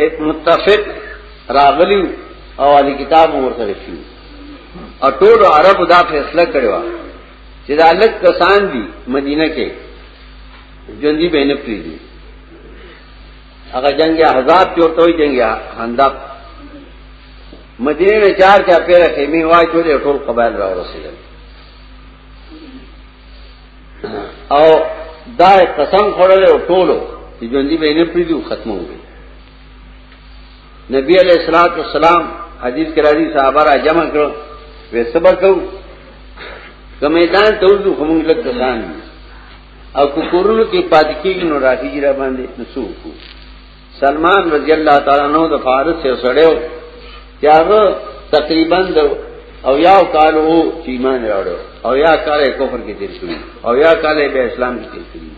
ایک متفق راغلی او علی کتاب ورته رسیو او ټول عربو دا فیصله کړی و چې دا لک کسان دي مدینه کې ژوندۍ به نه پریږدي هغه جنگ احزاب کې ورته وي جنگ خندق مدینه چار چا پیره خیمه واچولې ټول قبایل را ورسېدل او دا قسم خوړل او ټولو چې ژوندۍ به نه پریدو ختمو نبی علیہ الصلوۃ والسلام حدیث کرا دی صحابہ را جمع کړو وې صبر کو کمیدان ته وځو کوم لک کسان او کو کورونو کې پاتې کېږي نو راځي را باندې نسو کو سلمان رضی الله تعالی عنہ د فارس یو سړیو چې هغه تقریبا د او یا کال وو چې ایمان راوړو او یا کال کفر کې تیر شوی او یا کال به اسلام کې تیر شوی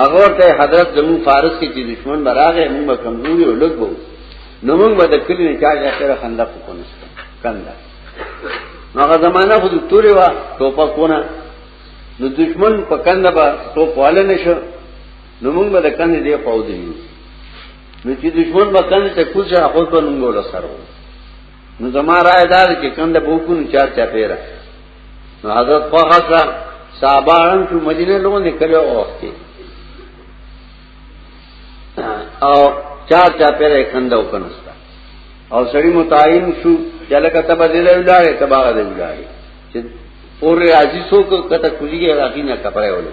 هغه ته حضرت زمو فارس کې چې دشمن براغه موږ کمزوري او لګو نو موږ به د کلی نه چا اخره خندق کوونه کنده نو هغه زمانہ خود تورې وا ټوپا کونه نو دشمن په کنده با ټوپ والنه شو نو موږ به کنه دې پاو دی نو چې دشمن به کنه ته کوز را خود به موږ ولا سره نو زما رائے دار کې کنده بوکو نو چار چا پیرا نو حضرت خوخه سره صحابان چې مدینه لوګو نکلو اوخته او چار چا پیرا کنده وکنستا او سړی متعین شو چې لکه تبه دې له ولاړې تبه دې ولاړې چې پورې راځي څوک کته کوزيږي راځي نه کپره ولې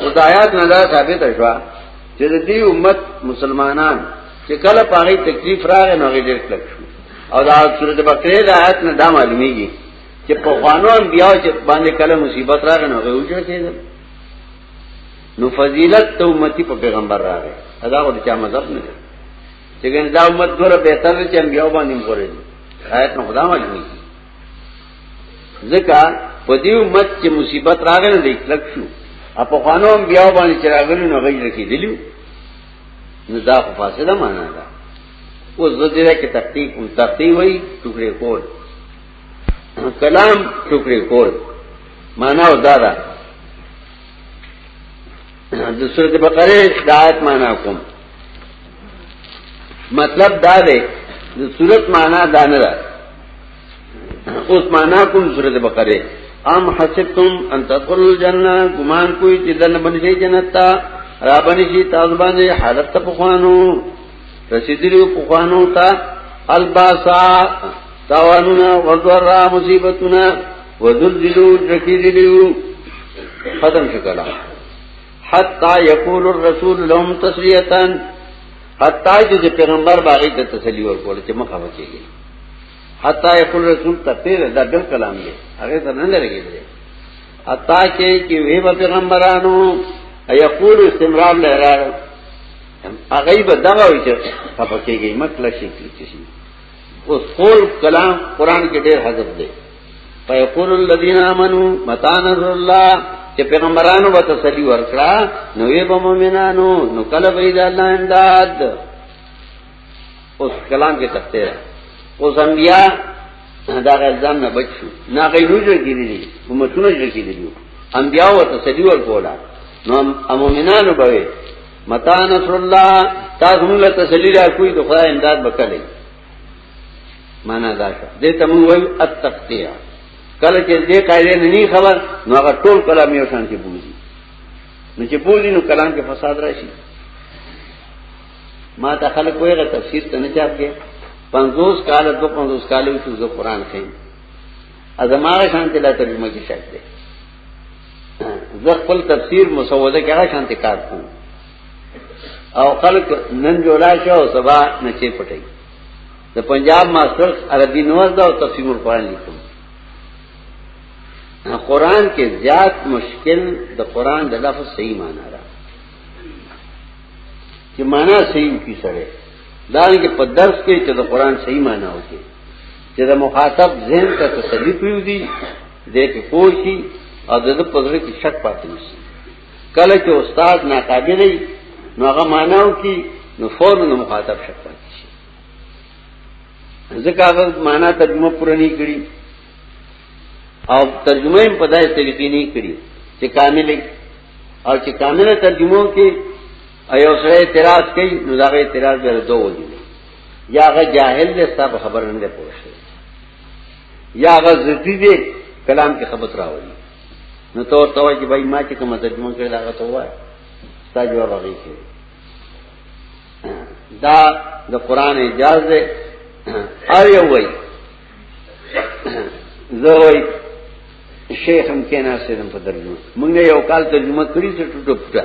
او د آیات نه دا ثابت شوه چې د دې امت مسلمانان چې کله پاره تکلیف راغی نو هغه ډېر کلک شو او دا سورته بقره د آیات نه دا معلومیږي چې په خوانو انبیاء چې باندې کله مصیبت راغی نو هغه وجه کېدل نو فضیلت ته امتی په پیغمبر راغی ادا ور چا مذهب نه چې ګنځا امت ګره به تل چې انبیاء باندې مخورې آیت نو خدا معلومیږي ځکه په دې امت چې مصیبت راغله دې کلک شو اپو خانوم بیا باندې چې راغلو نو غیر کې دلیو نو دا خو فاصله معنا ده او زړه کې تختی کوم تختی وای ټوکړې کول کلام ټوکړې کول معنا ودا ده د سورۃ بقره د آیت معنا کوم مطلب دا دی د سورۃ معنا دا نه ده اوس معنا کوم سورۃ بقره ام حسبتم ان تدخل الجنه ګمان کوی چې دنه باندې جنت ته را باندې تاسو باندې حالت په خوانو رسیدلی په خوانو ته الباسا تاوانونه وذرا مصیبتونه وذلذلو رکیدلیو ختم شکلا حتا یقول الرسول لهم تسلیتا حتا چې پیغمبر باغی ته تسلی ورکول چې مخه وچیږي حتا یقول رسول ته پیر دا بل کلام دی هغه ته نه لري حتا چې وی پیغمبرانو یقول استمرار لهرار هغه به دا وایي چې خپه کېږي مطلب شي چې شي اوس خول کلام قران کې ډېر حذف دی فیقول الذین آمنو متى نصر الله چې پیغمبرانو به تسلی ورکړه نو یې به مؤمنانو نو کله به د الله امداد اوس کلام کې تخته را اوس انبیا دا غزان نه بچو نه غیرو جوړ کیدی دي امتونه جوړ کیدی دي انبیا او تسلی ورکولا نو امومنانو به متا نصر الله تاسو موږ ته تسلی را کوی د خدای امداد وکړي معنا دا شو دې ته موږ وایو التقطيع کله چې دې قاعده نه ني خبر نو هغه ټول کلام یو شان کې بوزي نو چې بوزي نو کلام کې فساد راشي ما ته خلک وایره تفسیر ته نه چاپ کې 50 کال دو 50 کال وشو زه قران خیم ازماره شانته لا ترجمه کې شته زه خپل تفسیر مسوده کې هغه شانتي کار کوم او خلک نن جوړا شو او سبا نشي پټي د پنجاب ماستر عربي نوز دا او تفسیر القرآن لیکم قرآن کې زیات مشکل د قرآن د لفظ صحیح معنی را چې معنی صحیح کی سره دا نه په درس کې چې د قرآن صحیح معنی وکړي چې د مخاطب ذهن ته تسلی پیو دي دې په پوه شي او د دې په ځړ کې شک پاتې نشي کله چې استاد ناقابل وي نو هغه ماناو کې نو فورا مخاطب شک پاتې شي ځکه هغه معنا ترجمه پوره نه کړي او ترجمه په داسې طریقې نه کړي چې کامل او چې کامله ترجمه کې ایو سره اعتراض کوي نو دا اعتراض به دوه وي یا هغه جاهل دې صاحب خبر نه پوښتنه یا غزتی دې کلام کې خبرت راوړي نو تور تور چې بای ما چې کومه ترجمه کړې لاغه ته وای تا جواب راغی کې دا د قران اجازه ده ار یو وای زه وای شیخ هم کینا سره په ترجمه موږ یو کال ترجمه کړی څه ټوټه پټه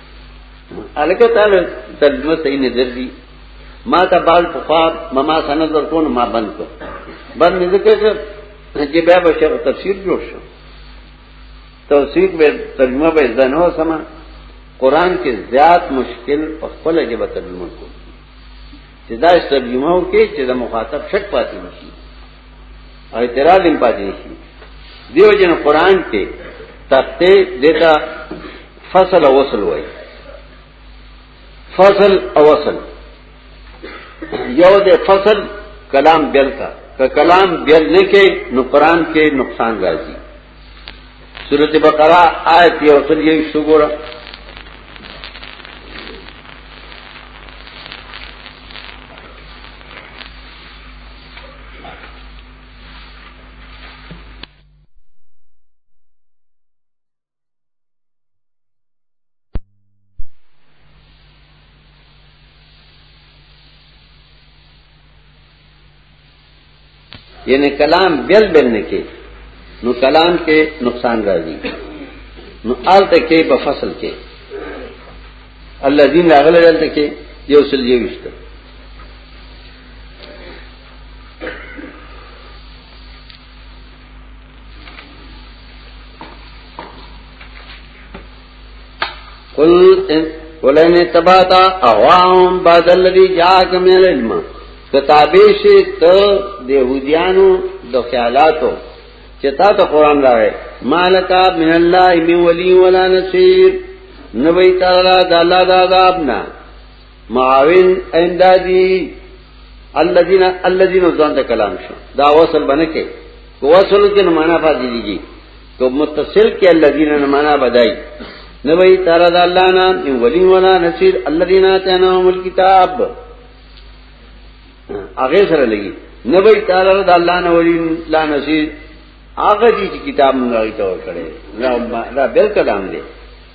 الکه تعالی ترجمه صحیح نه درځي ما ته بال په خوا مما سند ورکون ما بند کو بند مې ذکر کړ چې بیا به شیخ تفسیر جوړ شو توثیق به ترجمه به ځنه سما قران کې زیات مشکل په خپل جبه ترجمه کو چې دا ترجمه وکړي چې د مخاطب شک پاتې نشي او اعتراض هم پاتې نشي دیو جن قران کې تخته دیتا فصل او وصل وای فصل او وصل یو د فصل کلام بیل کا که کلام بیل نه کې نو قران کې نقصان راځي سورۃ بقرہ آیت یو سل یو شګورا یعنی کلام بیل بیل نه کې نو کلام کې نقصان راځي نو آلته کې په فصل کې الله دین راغله دلته کې یو سل یو وشته قل ان ولئن تبعت اهواهم بعد الذي جاءك من العلم کتابې شي ته د يهوديانو د خیالاتو چې تا ته قران راغی مالک من الله من ولي ولا نصير نبي تعالی د الله د عذاب نه معاون اندادی الذين الذين ځان ته کلام شو دا وصل بنه کې وصل کې معنا فاضي دي تو متصل کې الذين معنا بدای نو وی تعالی د الله نام ان ولی ولا نصير الذين اتناهم الكتاب هغه سره لګي نو وی تعالی د الله نه ولی لا نصير هغه چې کتاب موږ راځي ته ورکړي دا بل کلام دی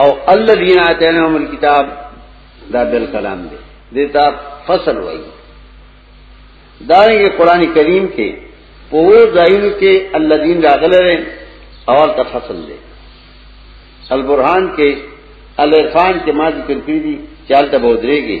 او الذين اتيناهم الكتاب دا بل کلام دی دیتا فصل وای دا یې قران کریم کې په ځایونو کې الذين راغله اول ته فصل دی البرهان کې الرفان کې ما ذکر کړی دي چالت بودريږي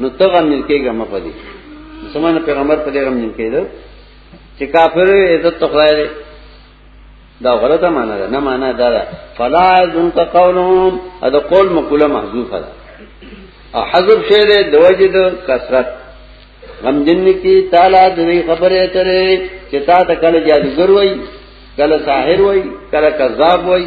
نو تغم نل کېږه مخه دي سمانه پیغمبر په دې غم نل کېده چې کافر عزت ته خدای دی دا غلطه معنا ده نه معنا دا ده فلا ذن قولهم دا قول مقوله محذوفه ده او حذف شه ده د وجه د کثرت غم جن کی تعالی د خبره ترې چې تا ته کله جادوګر وای کله ساحر وای کله کذاب وای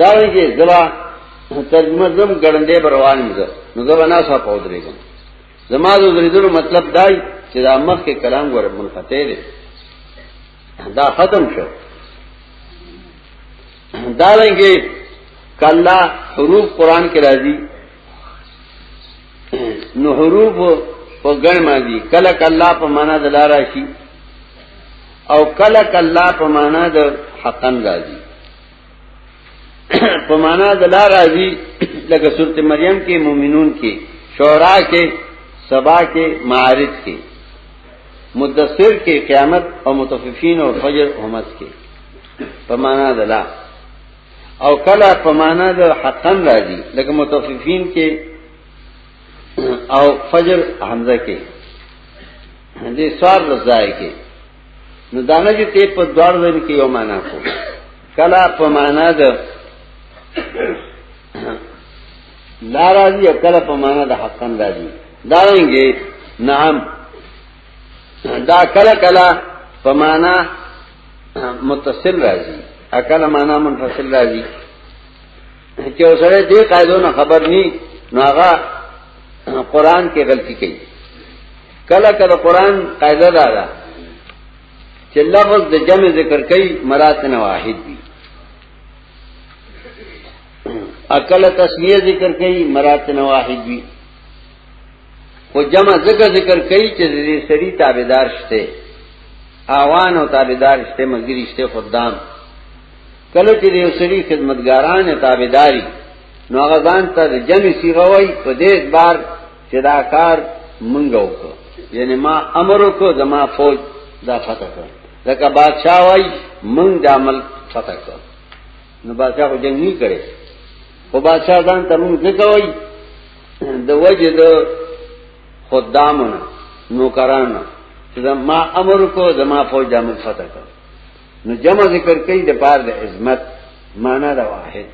دا وی چې زبا ترجمه زم ګړندې بروان دي نو زبا نه صاحب او درې کوم زما د درېدلو مطلب دای چې دا مخ کې کلام ور منقطع دی دا ختم شو دا لنګي کلا حروف قران کې راځي نو حروف په ګڼ ماضی کله کله په معنا د لا راشي او کله کله په معنا د حقن راځي په معنا د لا راځي لکه سورته مریم کې مؤمنون کې شورا کې سبا کې معارج کې مدثر کې قیامت او متففین او فجر همس کې په معنا د لا او کله په معنا د حقا راځي لکه متوففین کې او فجر حمزه کې دې سوار رضای کې نو دانه چې ته په دوړ ځین کې یو معنا کو کله په معنا د لا راضی او کله په معنا د حقا راضی دا رنګي نعم دا کله کله په معنا متصل راځي اکل معنا منفصل راځي چې اوسره دې قاعده نه خبر ني نو هغه قران کې غلطي کوي کله کله قران قاعده دا ده چې لفظ د جمع ذکر کوي مراد نه واحد دي اکل تسمیه ذکر کوي مراد نه واحد دي خو جمع ذکر ذکر کوي چې دې سری تابعدار شته اوان او تابعدار شته مګری شته خدام کله چې دې سری خدمتګاران تابعداري نو هغه ځان ته جمع صيغه وای په دې اعتبار چې دا کار منګه وکړه یعنی ما امر وکړ زما فوج دا فتح کړ ځکه بادشاہ وای من د عمل فتح کړ نو بادشاہ کو جنگ نه کړي او بادشاہ ځان ته موږ ځکه وای د وجه د خدامونه نوکرانو چې ما امر کو زما فوج د امر فتح کړ نو جمع ذکر کوي د پاره د عظمت معنا د واحد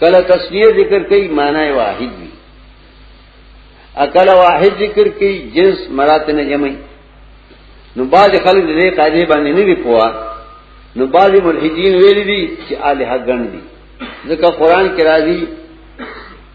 کله تسنیه ذکر کوي معنا واحد وي اکل واحد ذکر کوي جنس مرات نه جمعي نو باز خلک دې قاعده باندې نه وی پوا نو باز ملحدین ویل دي چې الہ ګڼ دي ځکه قران کې راځي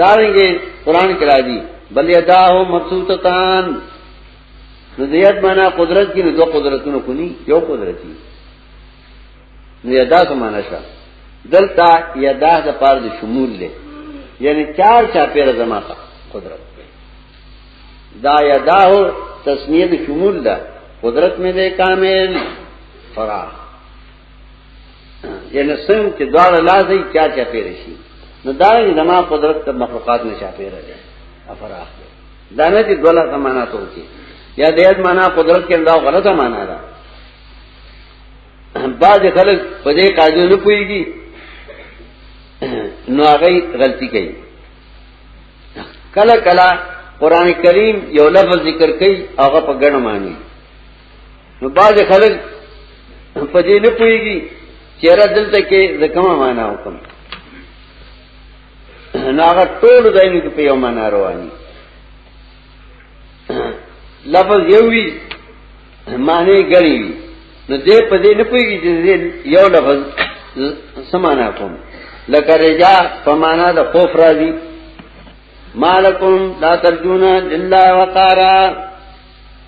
دارنګه قران کې راځي بل یداه مبسوطتان نو دیت معنا قدرت کې نو دوه قدرتونه کونی یو قدرتي نو یدا سمانه شه دلته یدا د پاره د شمول دی یعنی چار چا پیر زما قدرت دا یدا هو تسنیه د شمول ده قدرت مې ده کامل فراغ یعنی سم چې دواړه لازم چا چا پیر شي نو دا یې دما قدرت ته مخلوقات نه چا پیر دی افراخ دی دا نه چې دولا سمانا ته وکی یا د یاد معنا قدرت کې دا غلطه معنا ده بعض خلک په دې قاعده نه پويږي نو هغه غلطي کوي کله کله قران کریم یو لفظ ذکر کوي هغه په ګڼ معنی نو باز خلک په دې نه پويږي چې را دلته کې زکما معنا وکم نو هغه ټول داینو کې په یو معنا رواني لفظ یو وی معنی غړي وی نو دې په دې نه پويږي چې یو لفظ سمانا کوم لکه رجا په معنا د خوف راځي مالکم لا ترجونا لله وقارا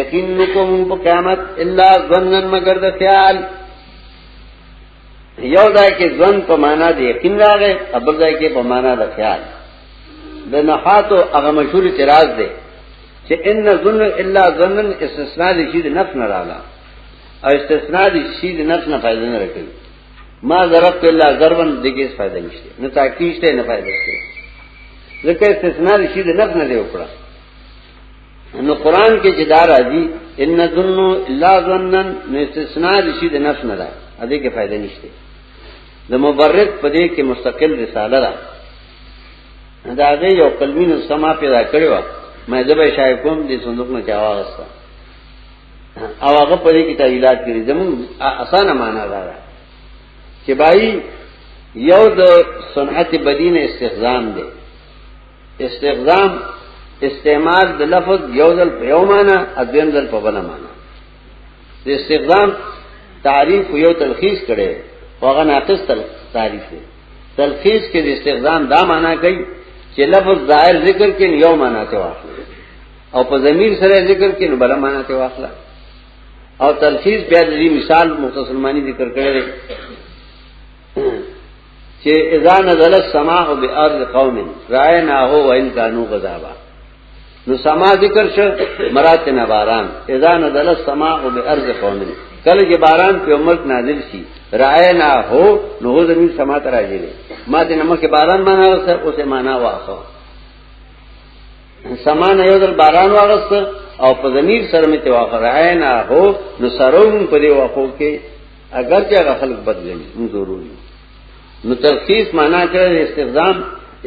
یقین نکوم په قیامت الا ظنن مگر د خیال یو ځای کې ځن په معنا د یقین راغی ابل ځای کې په معنا د خیال د نحاتو هغه مشهور اعتراض دی چې ان ظن الا ظنن استثناء دي چې نفس نه رااله او استثناء دي چې نفس نه فائدہ نه راکړي ما ضربت الا ضربا دغه فائدہ نشته نه تاکیشته نه فائدہ نشته ځکه استثناء دي چې نفس نه دی وکړه نو قران کې چې دا راځي ان ظن الا ظنن نو استثناء شي د نفس نه ده ا دې کې فائدہ نشته د مبرد په دې کې مستقل رساله ده دا غي یو قلمین سما پیدا کړو مې زبې شای کوم دې صندوق نه چاواسته او هغه په دې کې تعویلات کړی زمون اسانه معنا ده چې بای یو د صنعت بدین استخدام دی استخدام استعمال د لفظ یو ځل په یو معنا اذن ځل په بل معنا د استخدام تعریف یو تلخیص کړي هغه ناقص تعریف دی تلخیص کې د استخدام دا معنا کوي چې لفظ ظاهر ذکر کې یو معنا ته واخلي او په ضمیر سره ذکر کې نو بل معنا ته واخلي او تلخیص بیا د مثال مختصر معنی ذکر کړی چې اذا نزل السماء بارض قوم راينا هو وان كانوا غضبا نو سما ذکر شو مراد نه باران اذا نزل السماء بارض قوم کله چې باران په ملک نازل شي راينا هو نو زمين سما ته راځي ما دې نمک باران معنا اوسه اوسه معنا واخو سما نه یو دل باران واغست او په زمين سره مې ته واخره عین هو نو سرون په دې واخو کې اگر چې هغه خلک بد غني موږ ضروري نو تلخیص معنا کړی استخدام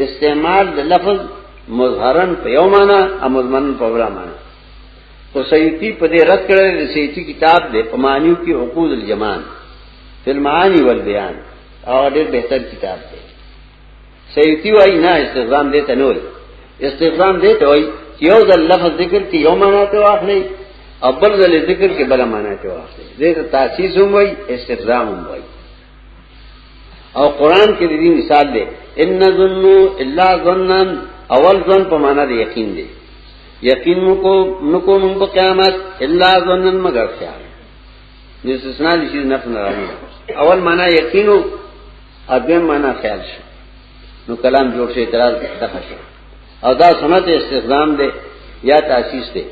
استعمال د لفظ مظهرن په یو معنا او مضمن په بل معنا او سیتی په دې رد کړی د سیتی کتاب د پمانیو کې عقود الجمان فلمانی والبیان او ډېر بهتر کتاب دی سیوتی وای نه استغرام دې ته نه وای استغرام دې ته وای یو ځل لفظ ذکر کې یو معنا ته واخلې او بل ځل ذکر کې بل معنا ته واخلې دې ته تاسیس هم وای استغرام هم وای او قران کې دې مثال دی ان ظن الا ظنا اول ظن په معنا د یقین دی یقین مو کو نو کو مون په قیامت الا ظنن مگر خیال نو استثناء دي چې نفس نه راځي اول معنا یقینو ادم معنا خیال شو نو کلام جوړ شي اعتراض دغه شو او دا سنت استخدام دی یا تاسیس دی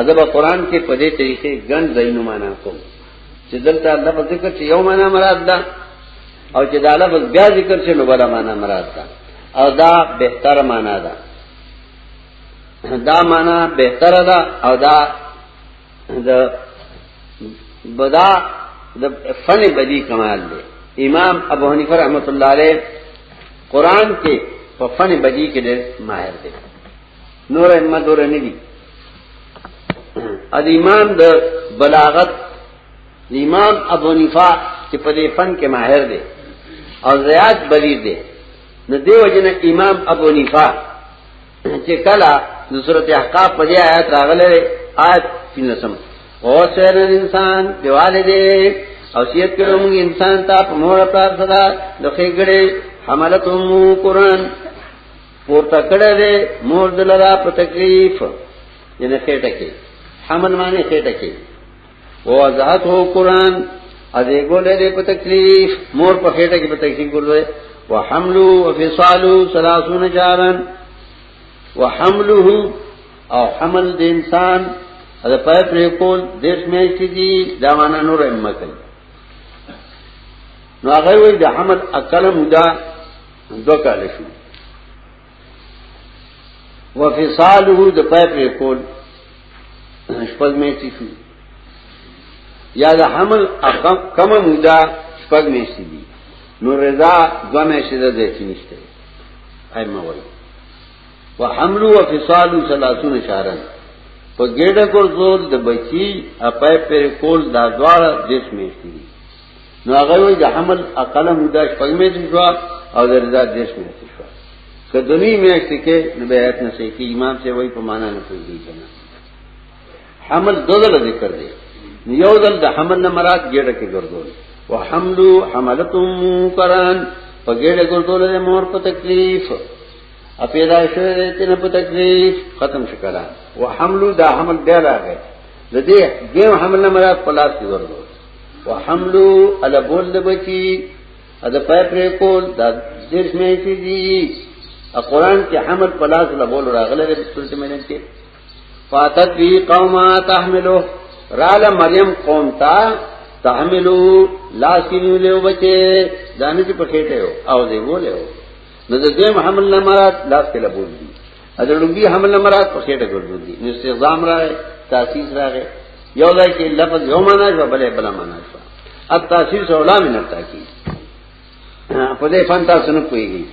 ادب قرآن کې په دې طریقې ګڼ ځایونه معنا کوم چې دلته لفظ ذکر چې یو معنا مراد ده او چې دا لفظ بیا ذکر چې نو بل معنا مراد ده او دا بهتر معنا ده دا معنا بهتر ده او دا د بدا د فن بدی کمال دی امام ابو حنیفه رحمۃ اللہ علیہ قران کې په فن بدی کې ډېر ماهر دی نور احمد اور نه دي اد امام د بلاغت امام ابو حنیفه چې په دې فن کې ماهر دی او زیات بلیغ دی نو دیو جن امام ابو حنیفه چې کله د سورته احقاف په دې آیات راغله آیات تینسم او سر انسان دیواله دې او سیت کړو موږ انسان ته په مور پر صدا د خېګړې حملت مو قران پورته کړه دې مور دلرا په تکلیف ینه خېټه کې حمل معنی خېټه کې ووضحت هو قرآن ازې ګولې دې په تکلیف مور په خېټه کې په تکلیف ګولې وحملو وفصالو ثلاثون جارن وحمله او حمل د انسان دا پای پر کول دیش میشتی دی دا معنا نور امه کوي نو هغه وی د حمل اکل مودا دوه کال شو وفصاله د پایپ ریکول شپږ میاشتې شو یا د حمل کم مودا شپږ میاشتې دي نو رضا دوه میاشتې ده د چې نشته ایمه وایي وحمل وفصاله 30 شهرا په ګډه کول زور د بچي اپای پر کول دا دواړه دیش میاشتې دي نو هغه وی د حمل اقل مودا شپږمې شو او د رضا دیش مې شو که دنی میاشت کې نو بیعت نه شي کې امام سے وای په معنا نه کوي کنه حمل دغه ذکر دی یو دل د حمل نه مراد ګډه کې ګرځول وحمل حملتم قران په ګډه ګرځول د مور په تکلیف ا پیدا شوه دې تن په تکلیف ختم شکړه وحمل دا حمل بیا راغی د دې دیم حمل نه مراد پلاس کې ګرځول وحملو علی بول د بچی ادا پای پر کول دا دیر شمه شي دي قرآن کې حمل پلاس لا بول راغله د سورته مریم کې فاتت بی قوما تحملو رال مریم قوم تا تحملو لاس کې نیولې وبچه دانه چې پخېټه او دی بوله نو د دې محمد نه مراد لاس کې لبول دي اته لومبي حمل مراد په خېټه ګرځول دي نو استعظام راغی تاسیس راغی یو ځای کې لفظ یو معنا شو بلې بل معنا شو ات تاسیس اولا من تاکي په دې فن تاسو نه کویږي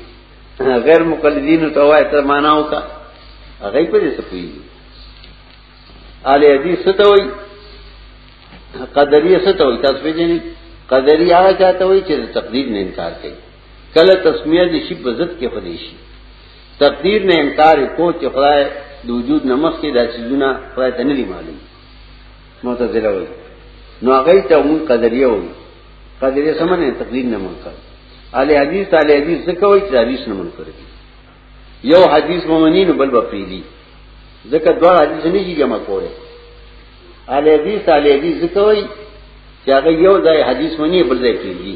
غیر مقلدین ته وای تر ماناو کا هغه په دې څه کویږي الی حدیث ته وای قدریه څه ته وای تاسو پیژنئ قدریه هغه چاته وای چې تقدیر نه انکار کوي کله تسمیه د شی په ضد کې خدای شي تقدیر نه انکار کو چې خدای د وجود نمخ کې داسې جنا خدای ته نه دی معلوم معتزله وایي نو هغه ته مون قدریه وایي قدریه سمنه تقدیر نه منکر علی حدیث علی حدیث څه کوي چې حدیث نه منکر دي یو حدیث مؤمنین بل بپریدي ځکه دوه حدیث نه کیږي ما کوله علی حدیث علی حدیث څه کوي چې هغه یو ځای حدیث منی بل ځای پیږي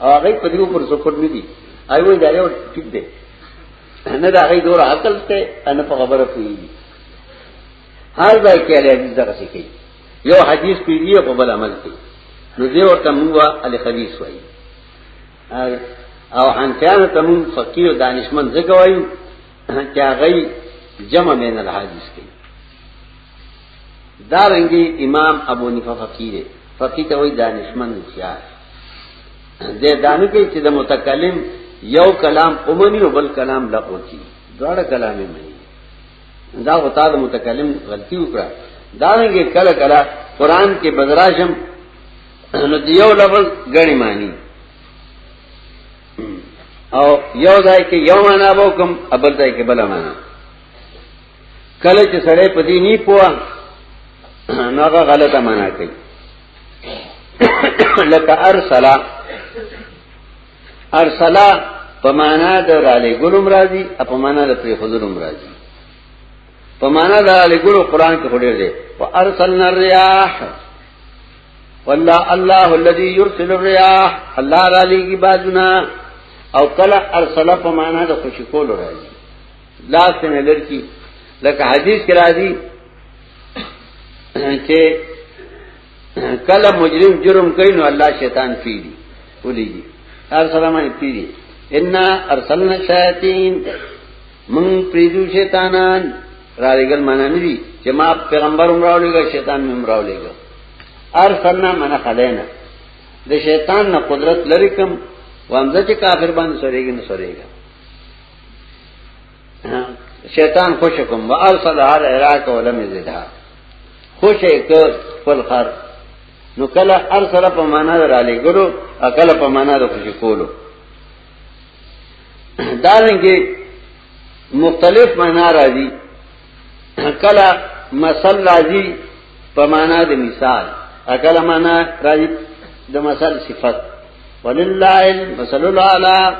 هغه په دې پر څوک نه دي ایو دا یو ټیک دی نه دا هغه دور عقل ته ان په خبره کوي هر ځای کې علي حدیث دغه څه کوي یو حدیث پیږي په بل عمل کوي نو دې ورته موږ علي خبيث وایي او حنفیان ته موږ فقيه او دانشمند زګوایو چې هغه جمع مینه الحدیث کوي دا رنګي امام ابو نفا فقیر فقیر ته وای دانشمند هوښیار دې دانه کې چې د متکلم یو کلام اومني او بل کلام لغو کی دواړه کلامې مې دا وتا د متکلم غلطي وکړه دا رنګي کله کله قران کې بدراشم نو دیو لفظ غړي معنی او یو ځای کې یو معنا وکم ابل ځای کې بل معنا کله چې سړی په دې نه پوه نو هغه غلطه معنا کوي لکه ارسلا ارسلا په معنا د را لګولم راځي او په معنا د پری خودلم راځي په معنا د را لګولو قران کې وړي دي وارسلنا الرياح والله الله الذي يرسل الرياح الله را لګي بازونه او کله ارسلا په معنا د خوشی کولو راځي لاس ته ملر کی لکه حدیث کې راځي چې کله مجرم جرم کوي نو الله شیطان پیری ولېږي هر سلام یې پیری ان ارسلنا شیاطین من پریدو شیطانان را لګل معنا نه دي چې ما پیغمبر عمر راولېګا شیطان مې عمر راولېګا ارسلنا من خلینا د شیطان نه قدرت لري کوم وامزه چې کافر باندې سورېږي نه سورېږي شیطان خوش کوم وارسل هر عراق ولم یزدها خوش یک خپل خر نو کله ارسل په معنا را لګرو اکل په معنا د خوش کولو دارنګي مختلف معنا راځي کله مثل راځي په معنا د مثال اکل معنا راځي د مثال صفت ولله المثل الاعلى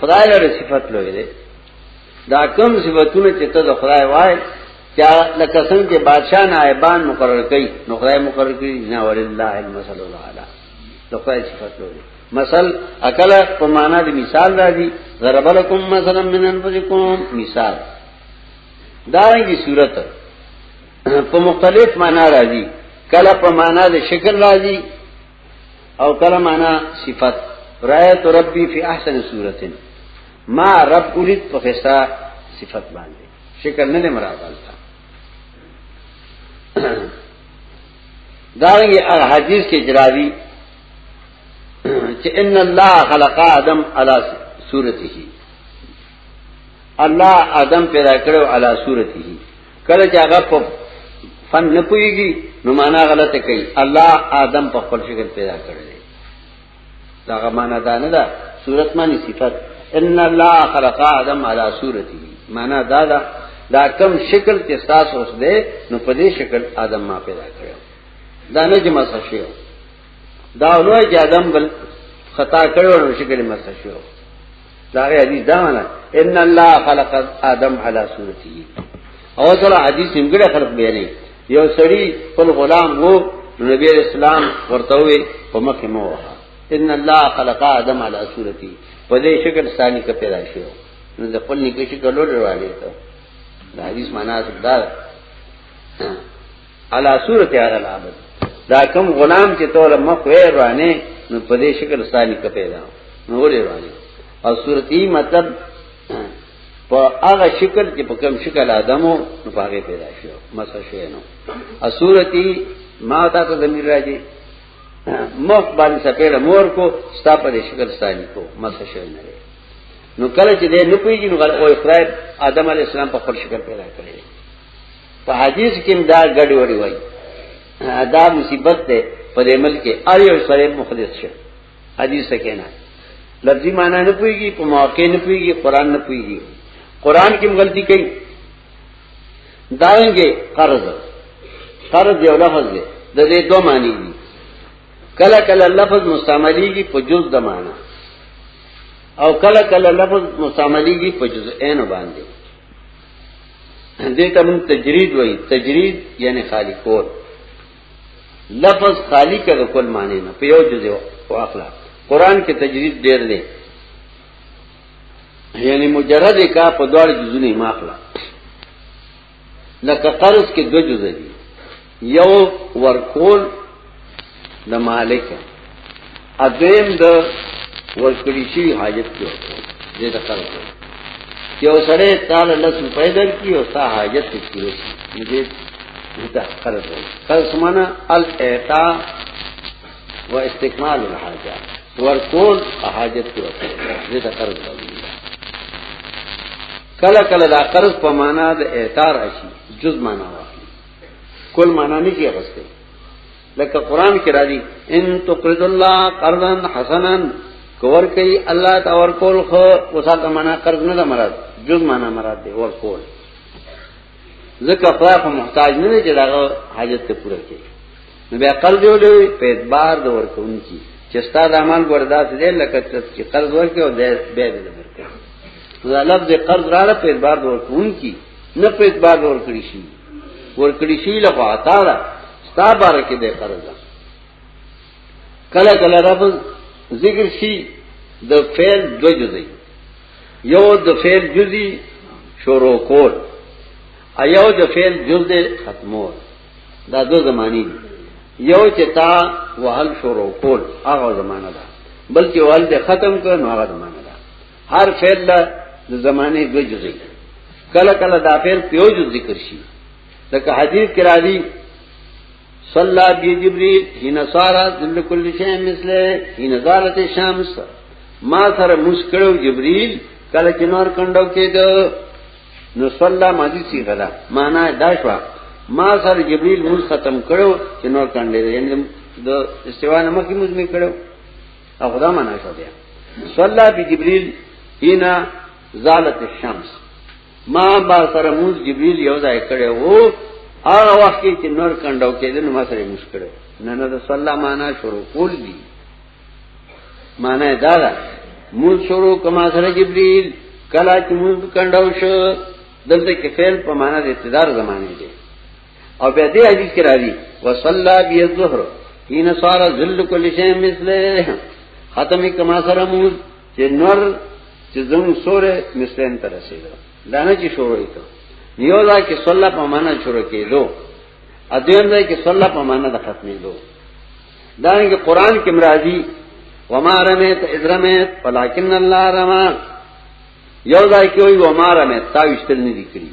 خدای لري صفت لوي دي دا کم صفاتونه چې ته د خدای وای چا لکه څنګه چې بادشاہ نائبان مقرر کړي نو خدای مقرر کړي نه ولله المثل الاعلى د خدای صفات لري مثل عقل په معنا د مثال راځي ضرب لكم مثلا من انفسكم مثال دا رنګي صورت په مختلف معنا راځي کله په معنا د شکل راځي او کله معنا صفت رایت ربی فی احسن صورت ما رب ولید په خستا صفت باندې شکل نه مراد الله دارنګه هغه حدیث کې جراوی چې ان الله خلق آدم علی صورته الله آدم پیدا کړو علی صورته کله چې هغه په فن نه پويږي نو معنا غلطه کوي الله آدم په خپل شکل پیدا کړل دا هغه معنا دا نه ده صورت معنی صفت ان الله خلق آدم على صورته معنا دا ده دا کم شکل چې تاسو اوس ده نو په دې شکل آدم ما پیدا کړو دا نه جمع شي دا نو چې آدم بل خطا کړو نو شکل مسه شو داغه حدیث دا معنا ان الله خلق ادم علی صورته او سره حدیث څنګه خلق به نه یو سړی خپل غلام وو نبی اسلام ورته وي په مخ مو وها ان الله خلق ادم علی صورته په دې شکل ثانی کا پیدا شو نو د خپل نکشي کلو ډیرواله ته حدیث معنا دا علا صورت هغه لابد دا کم غلام چې توله مخ وې روانه نو په دې شکل سالي کپې دا نو ولې روانه او صورت یې مطلب په هغه شکل چې په کوم شکل ادمو نو هغه پیدا شو مسه شو نو او صورت یې ما تا ته زمير راځي مخ باندې سپېړه مور کو ستا په دې شکل سالي کو مسه شو نه نو کله چې دې نه پیږي نو غل او اخراج ادم علی السلام په خپل شکل پیدا کړی په حدیث کې دا ګډي وډي وای دا مصیبت ده په دې ملک کې ار یو سره مخلص شه حدیث کې نه لفظي معنی نه پويږي په موقع نه پويږي قران نه پويږي قران کې غلطي کوي داونګي قرض قرض یو لفظ دی د دې دوه معنی دي کله کله لفظ مستعمليږي په جز د معنی او کله کله لفظ مستعمليږي په جزئین باندې دیتا من تجرید وئی تجرید یعنی خالی کول لفظ خالی کا دا کل معنی نا پیو جزے واقلا قرآن کے تجرید دیر دے یعنی مجرد کا پدوار جزنی ماقلا لکه قرض کې دو جزء دي یو ورکول د مالک اذیم د ورکړی شي حاجت کې ورکول دې د خلک چې اوسره تعالی الله سو پیدا کی او تا حاجت کې کیږي دې دا قرض دی قرض معنا الاعطاء واستكمال الحاجه ورکول حاجت کې ورکول دې د قرض دی کله کله دا قرض په معنا د اعطاء راشي جز معنا کول معنا نه کی غسته لکه قران کې راځي ان تقرض الله قرضا حسنا کور کوي الله تا ور کول خو وساته معنا قرض نه ده مراد جز معنا مراد دی ور کول ځکه خدای په محتاج نه دی چې دا حاجت ته پوره کړي نو بیا قرض یو لوي په اعتبار د ور کوونکی چې ستاد عمل ګوردا څه دی لکه چې قرض ورکړي او به به ورکړي دا لفظ قرض راړه په اعتبار د ور کوونکی نه په اعتبار د ور کړی شي ورکړی شي له عطا را ستا بار کې دې قرض کله کله رب ذکر شي د فعل دو جزئی یو د فعل جزئی شروع کول ایو د فعل جز دې ختمول دا دو زمانی دي یو چې تا وهل شروع کول هغه زمانہ ده بلکې وهل دې ختم کړ نو هغه زمانہ هر فعل له زمانه دوه جزئی کله کله دا فعل په یو جز ذکر شي لکه حدیث کې راځي صلى بي جبريل حين صار ذل كل شيء مثله حين زالت الشمس ما سره مسکړو جبريل کله چې نور کندو کې دو نو صلى ماضي سي غلا معنا دا شو ما سره جبريل مون ختم کړو چې نور کندې یعنی د استوانه مخکې مزمه کړو او خدا منا شو بیا صلی بی جبريل هینا زالت الشمس ما با سره موږ جبريل یو ځای کړي وو هغه وخت کې نور کندو کې دنه ما سره موږ کړي نه نه صلی معنا شروع کول دي معنا دا ده موږ شروع کما سره جبريل کلا چې موږ کندو شو دلته کې فعل په معنا د اقتدار زمانه دی او بیا دې حدیث کې راځي وصلا بی الظهر حين صار ذل كل شيء مثله ختم کما سره موز چې نور چې زم سوره مثلن تر رسیدو دا نه چې شروع کړو یو دا کې صلا په معنا شروع کېدو ا دین دا کې صلا په معنا د ختمې دو دا نه قرآن کې مرادي وما رميت اذ رميت ولكن الله رمى یو دا کې وي وما رميت تا وشتل نه دي کړی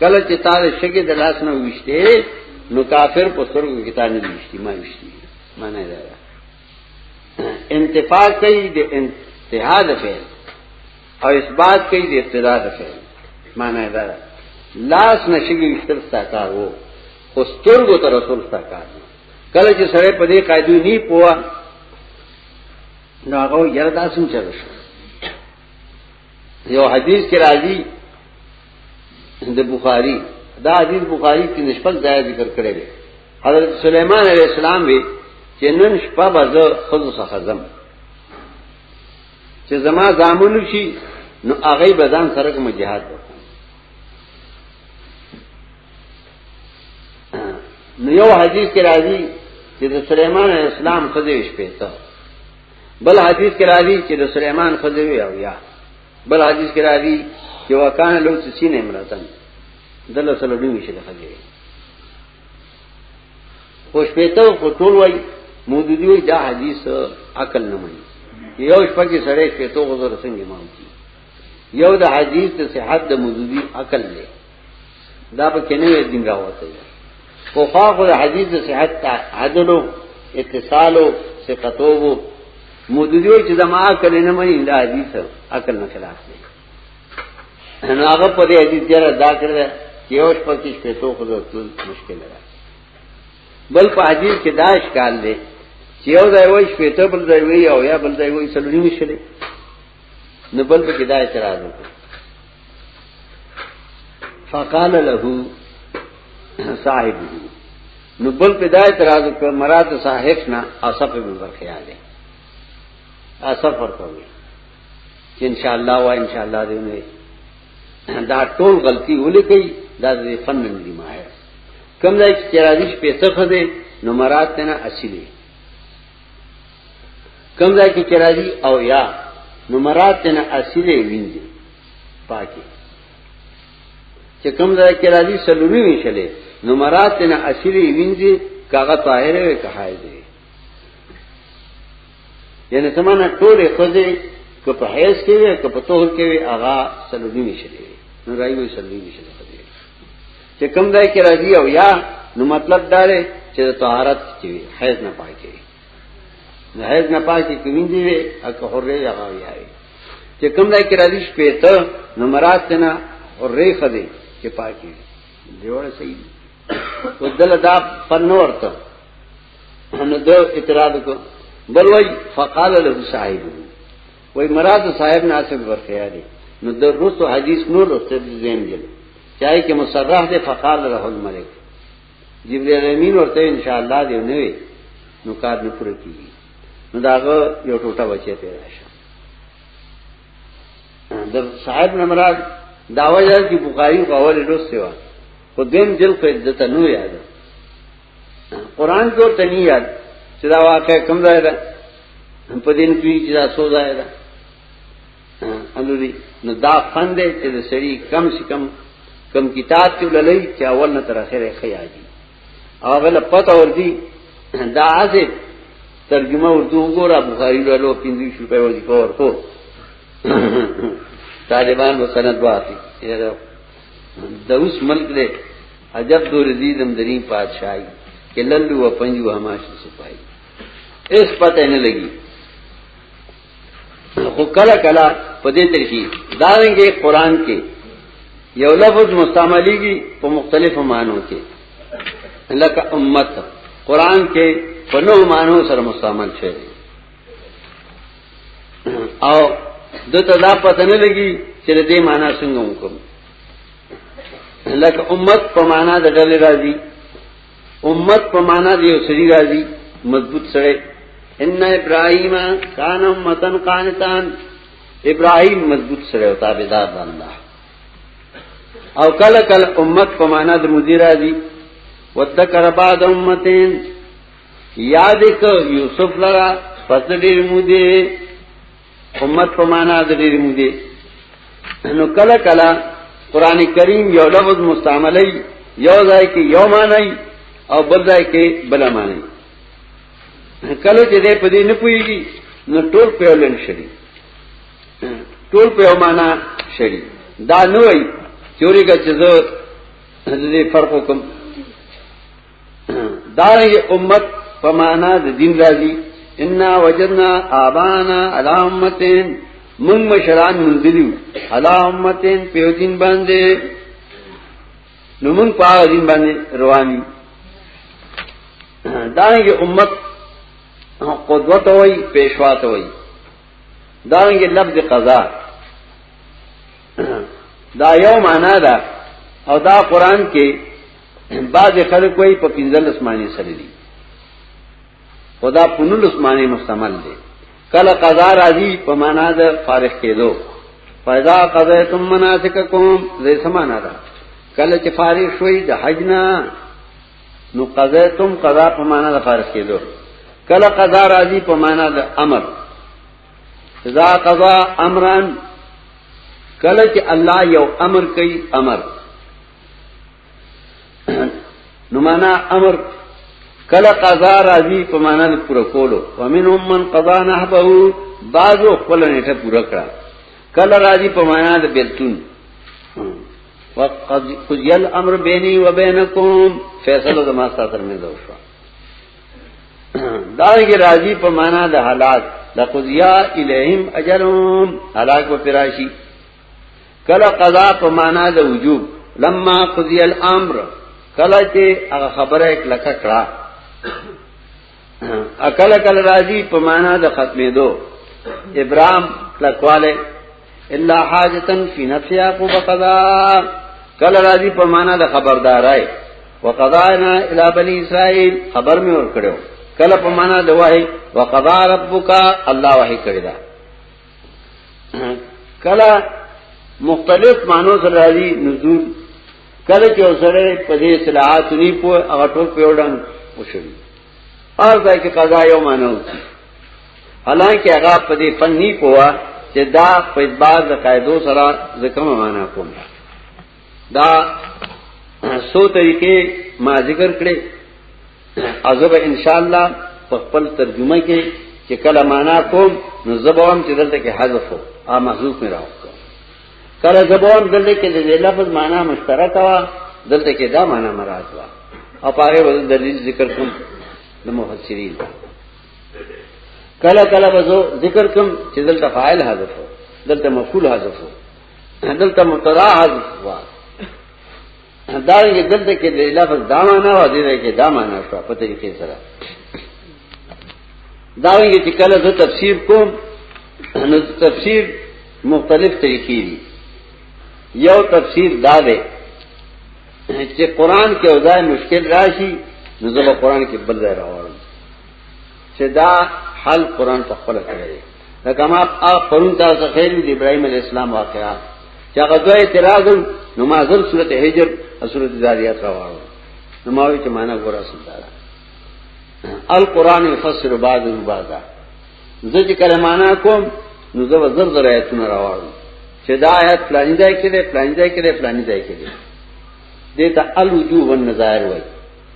کله چې تاره شګه د لاس نه وشته نو کافر په سترګو کې تانه وشتي ما وشتي معنی دا ده انتفاع کوي د انتها د فعل او اثبات کوي د ابتدا د فعل معنی دا ده لاس نشګي وشتل ساکار وو او سترګو ته رسول ساکار کله چې سره په دې قاعده نه پوها نو هغه یره داسم چل شو یو حدیث کې راځي د بخاری دا حدیث بخاری کې نشپک ځای ذکر کړی دی حضرت سلیمان علیہ السلام وی چې نن شپه به زه خود څخه زم چې زما زامن شي نو هغه بدن سره کوم جهاد وکړم نو یو حدیث کې راځي چې د سليمان عليه السلام خدای شپې ته بل حدیث کې راځي چې د سليمان خدوی او یا بل حدیث کې راځي چې وکانه لو چې سینې امرتن دله سره ډوي شي د خدوی خوش پېته او ټول وای مودودی وای دا حدیث عقل نه مانی یو شپه کې سره پېته غوړ څنګه مانتی یو د حدیث ته صحت د مودودی عقل دی دا په کې نه دین راوته خو خو د حدیث د صحت ته عدلو اتصالو ثقتوو مودودیو چې زما عقل نه مانی دا حدیث عقل نه خلاف دی نو هغه په دې حدیث جره دا کړل چې اوس په کې په تو خو ټول مشکل ده بل په حدیث کې دا اشکال دی چې یو ځای وای شپې ته بل ځای وای او یا بل ځای وای سلونی مشکل نو بل په کې دا اعتراض وکړ فقال له صاحبه نو بل په دای اعتراض کړ مراد صاحب نه اصف ابن برخیا دی اصف ورته وی چې ان شاء الله وا ان شاء الله دې نه دا ټول غلطي ولې کوي دا دې فن نه دی ماهر کم ځای چې راځي پیسې خده نو مراد ته نه اصلي کم ځای کې چرایي او یا نو مراد تنه اصله وینځي پاکي چې کم ځای کې راځي سلوري وینځلې نو مراد تنه اصله وینځي کاغه طاهر وي کهای دی یعنی سمانه ټوله خوځي که په حیث کې وي که په توهر کې وي هغه سلوري وینځلې نو راځي وي سلوري وینځلې چې کم ځای کې راځي او یا نو مطلب دا دی چې طهارت کې حیض نه پاکي د حیض نه پاکي کوي دی او که حرې هغه وي چې کوم ځای کې راځي شپې ته نو مراد نه حرې خدي چې پاکي دیوړ صحیح دی او دل دا پنو ورته نو دو اعتراض کو بل وای فقال له صاحب وای مراد صاحب نه اسب ورخیا دی نو د رسو حدیث نور رسته دي زم جل چاہے کہ مصرح دے فقال له الملک جبرئیل امین ورته ان شاء الله دی نه وي نو کار نه پوره کیږي نو داغه یو ټوټه بچی پیدا شو در صاحب نمراد داوا جار کی بخاری کو اول لوس سیوا خو دین جل په عزت نه یاد قران کو تنی یاد چې دا واقع کم ځای ده په دین کې چې دا سوزا ده الولی نو دا فن دی چې د سړي کم سے کم کم کتاب کې وللې چې اول نه تر اخره خیاجي او غل پته وردی دا ازه ترجمه اردو وګوره بخاری ولو 25 روپے ورته پور کو طالبان و سند واتی د اوس ملک دې عجب دور دې دم درین پادشاہي کې لندو و پنجو هماش سپای اس پته نه لګي خو کله کله په دې تر کې دا رنګه قران کې یو لفظ مستعمليږي په مختلفو معنو کې لکه امت قران کې په نو معنو سره مستعمل شوی او دته دا پته نه لګي چې دې معنی څنګه وکم لکه امت په معنی د ډلې راځي امت په معنا دی او سړي راځي مضبوط سره ان ابراهيم کان امتن قانتان ابراهيم مضبوط سره او تابعدار د الله او کله کله امت په معنا د مدیر راځي وذکر بعد امتين یاد ک یوسف لرا پس دې مودې امت په معنا د دې مودي نو کله کله قران کریم یو لفظ مستعملی یو ځای کې یو معنی او بل ځای کې بل معنی کله چې دې په دې نه پويږي نو ټول په ولن شری ټول په معنا شری دا نه وای چوری کا چې زه دې فرق وکم دارنګ امت په معنا د دین راځي ان وجدنا ابانا علی امتین من مشران من دلیو علی امتین په دین باندې نو من په دین باندې رواني دارنګ امت قدوه ته وای پیشوا ته وای دارنګ لفظ قضا دا یو معنا ده او دا قران کې بعض خلک وایي په 15 معنی سره دي خدا په 19 معنی مستعمل دي کله قضا راځي په معنا د فارغ کېدو فاذا قضيتم مناسککم زې سمانا ده کله چې فارغ شوي د حج نه نو قضيتم قضا په معنا د فارغ کېدو کله قضا راځي په معنا د امر اذا قضا امران کله چې الله یو امر کوي امر نو معنا امر کله قضا راځي په معنا د پوره کولو ومنهم من قضا نحبه بعضو خپل نیټه پوره کړه کله راځي په معنا د بیلتون وقد قضي الامر بيني وبينكم فیصله د ما سره ترمنځ وشو دا یې راځي په معنا د حالات لقضیا الیهم اجرهم هلاک و فراشی کله قضا په معنا د وجوب لما قضی الامر کله چې هغه خبره کله کړه اکل کل راضی په معنا د ختمې دو ابرام لکواله الا حاجتن فی نفس یعقوب قضا کل راضی په معنا د خبردارای وقضانا الی بنی اسرائیل خبر می ور کړو کله په معنا د وحی وقضا ربک الله وحی کړی دا کلا مختلف مانو سره راځي نزول کله چې سره په دې اصلاحات نه پو هغه ټول په وړاند وشو ار ځای کې قضا یو مانو حالانکه هغه په دې فن نه پوها چې دا په بعض قاعدو سره ځکه معنا کوم دا سو طریقې ما ذکر کړې ازب ان شاء الله په خپل ترجمه کې چې کله معنا کوم نو زبوام چې دلته کې حذف او ا محذوف مې راو کله زبوام دلته کې د لفظ معنا مشترک وا دلته کې دا معنا مراد وا او پاره ول دلیل ذکر کوم د مفسرین کله کله وزو ذکر کوم چې دلته فاعل حذف دلته مفعول حذف دلته مبتدا حذف وا دا یې دلته کې د لفظ دا معنا و دې کې دا معنا شو په طریقې سره دا یې چې کله زه تفسیر کوم نو تفسیر مختلف طریقې دي یو تفسیر دا دی چې قران کې اوځای مشکل راشي نو زه قران کې بل ځای راوړم چې دا حل قران په خپل کړی دی دا کما پرون تاسو خیر دی ابراهيم عليه السلام واقعا چې هغه دوی اعتراض نو ما زل سورته هجر او سورته زاریات راوړو نو ما وی چې معنا ګور اصل دا القران يفسر بعض بعضا زه چې کله معنا کوم نو زه زر زر آیتونه راوړم چې دا آیت پلانیدای کړي پلانیدای کړي پلانیدای کړي دته الوجو والنظائر وایي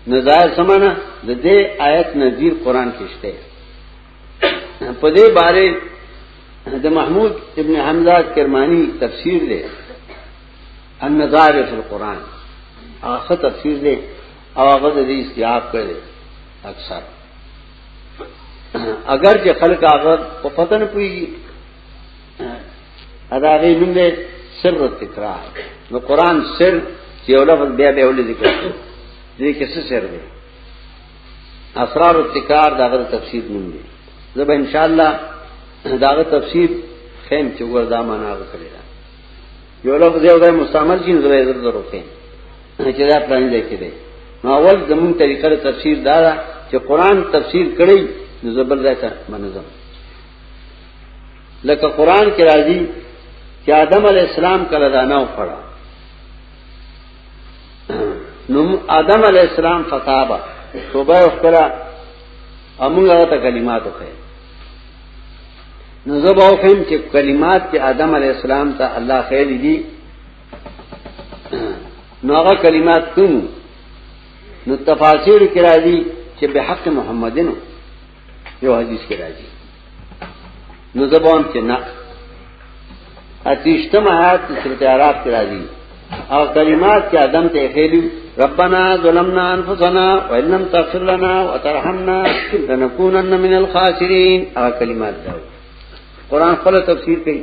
نو ظاهر سمانه د دې آیت نذیر قران کې شته په دې باره د محمود ابن حمزه کرمانی تفسیر دی النظار فی القران هغه تفسیر دی او هغه د دې استیاب کړي اکثر اگر چې خلک هغه په پتن پوي ادا غي نوم دې سر تکرار نو قران سر چې یو لفظ بیا بیا ولې ذکر کړو دې کې څه سر دی اسرار التکرار دا غره تفسیر نوم دی زب ان شاء الله دا غره تفسیر خیم چې وردا معنا وکړي یو لفظ یو ځای مستعمل شي نو زه یې درو خیم چې دا پلان دی کې دی نو اول زمون طریقه تفسیر دا چې قران تفسیر کړی نو زبر ځای ته منظم لکه قران کې راځي چې آدم علی السلام کله دا نه وکړه نو آدم علی السلام فتابه توبه وکړه امغه ته کلمات وکړه نو زه به وخم چې کلمات چې آدم علی السلام ته الله خیر دي نو هغه کلمات کوم نو تفاسیر کې راځي چې به حق محمدینو یو حدیث کې راځي نو زبون کې نه اتیشتم آیات کې سورته اعراف کې راځي او کلمات کې ادم ته خېلو ربنا ظلمنا انفسنا وان لم تغفر لنا وترحمنا لنكونن من الخاسرين او کلمات دا قرآن خپل تفسیر کوي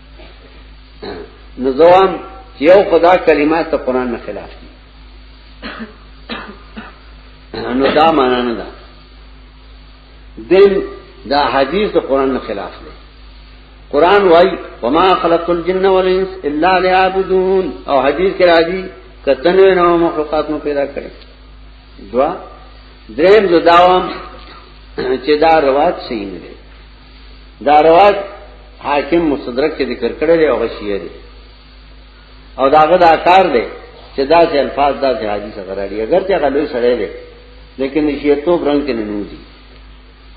نظام یو خدا کلمات ته قران نه خلاف دي نو دا معنا نه ده دین دا حدیث د قران نه خلاف دی قران وای وما خلق الجن والانس الا ليعبدون او حدیث کې راځي کتنه نو مخلوقات نو پیدا کړي دعا دریم زداوام چې دا روایت صحیح نه دی دا روایت حاکم مستدرک کې ذکر کړی دی او غشیه دی او داغه دا کار دی چې دا چې الفاظ دا چې حدیث غراړي اگر چې هغه لوی سره دی لیکن نشیه تو برنګ کې نه نوځي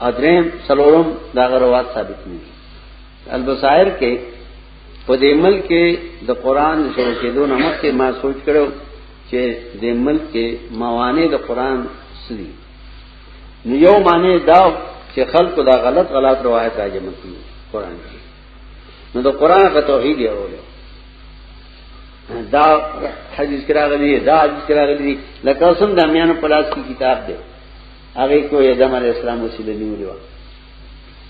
ادریم سلورم دا غروات ثابت نه دي البصائر کې په دې ملک کې د قران شروع کېدو نه مخکې ما سوچ کړو چې دې ملک کې موانع د قران سړي نو یو معنی دا چې خلق دا غلط غلط روایت راځي مکی قران کې نو دا قران کا توحید یې اورلو دا حدیث کرا غلی دا حدیث کرا غلی لکه سم د امیانو پلاس کی کتاب دی هغه کو ادم علی السلام وسیله نیولې و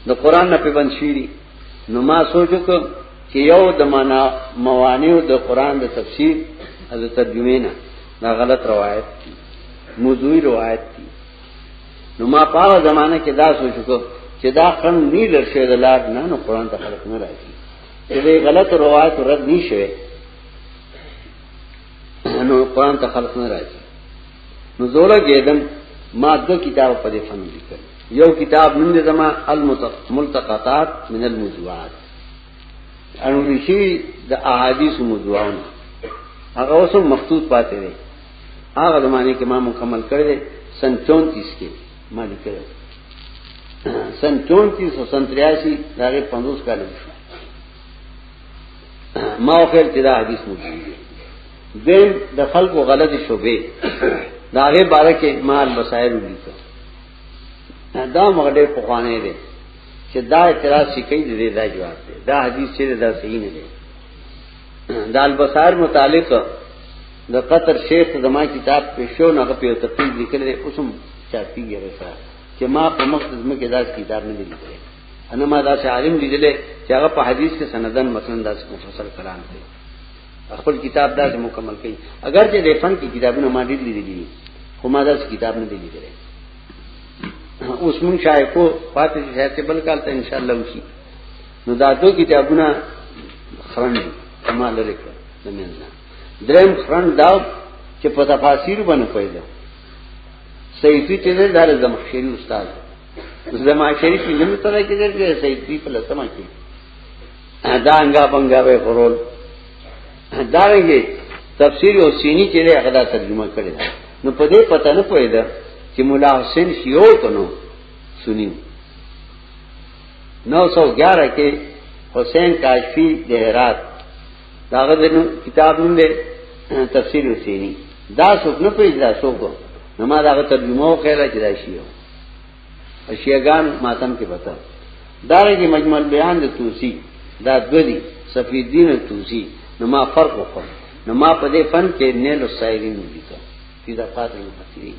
د قران نه په بنشيري نو ما سوچو کو چې یو د معنا موانع د قران د تفسیر از ترجمه نه دا غلط روایت دی موضوعی روایت دی نو ما پاوه زمانہ کې دا سوچ کو چې دا قن نه لرشه د لار نه نو قران ته خلق نه راځي چې دې غلط روایت رد نه شوه نو قران ته خلق نه راځي نو زوره ګیدم ما دو کتاب په دې فن لیکل یو کتاب نن زما الملتقطات من الموضوعات انو نشي د احادیث مدوان هغه اوسم مخطوط پاتې دی هغه زمانه کې ما مکمل کړی سن 34 کې ما لیکل سن 34 او سن 83 دغه 50 کال شو ما خپل چې دا حدیث مو دی دین د خلکو غلط شوبې داغه باره کې مال مسائل ولیکل دا مغډه په خوانه دي چې دا اعتراض شي کوي دې دا جواب دی دا حدیث چې دا صحیح نه دی دا البصار متعلق د قطر شیخ زما کتاب په شو نه په تفصیل لیکل دي اوسم چاپی یې رسا چې ما په مقصد مې کې دا کتاب نه دی لیکل انا ما دا عالم لیدل چې هغه په حدیث کې سندن مثلا دا مفصل کلام دی خپل کتاب داسې مکمل کړي اگر چې د فن کې کتابونه ما ډېر لیدلي دي خو ما داسې کتاب نه دی لیدلی اوس مونږ شای کو پاتې شای ته بل کال ته ان شاء الله وشي نو دا دوه کتابونه خرن دي کمال لري کړ د مینځه دریم خرن دا چې په تفاسیر باندې پیدا سیفی چې نه دار زمخشری استاد زمخشری چې نن تر کې درځي سیفی په لسمه کې دا انګا بنګا به خورول دا رنګي تفسیر او سینی چې له غدا ترجمه کړي نو په دې پته نه پوهیدا چې مولا حسین شیو کنو سنی 911 کې حسین کاشفی د هرات داغه د کتاب نوم دی تفسیر حسینی دا څوک نه پیژني دا څوک نو ما داغه ترجمه وکړه چې دا شیو شیعگان ماتم کې بتا دارنګه مجمع البیان د توسی دا دو دي صفی الدین توسی نو ما فرق وکړ نو ما په دې فن کې نیل سایرین ولیکا چې دا پاتې نه پاتې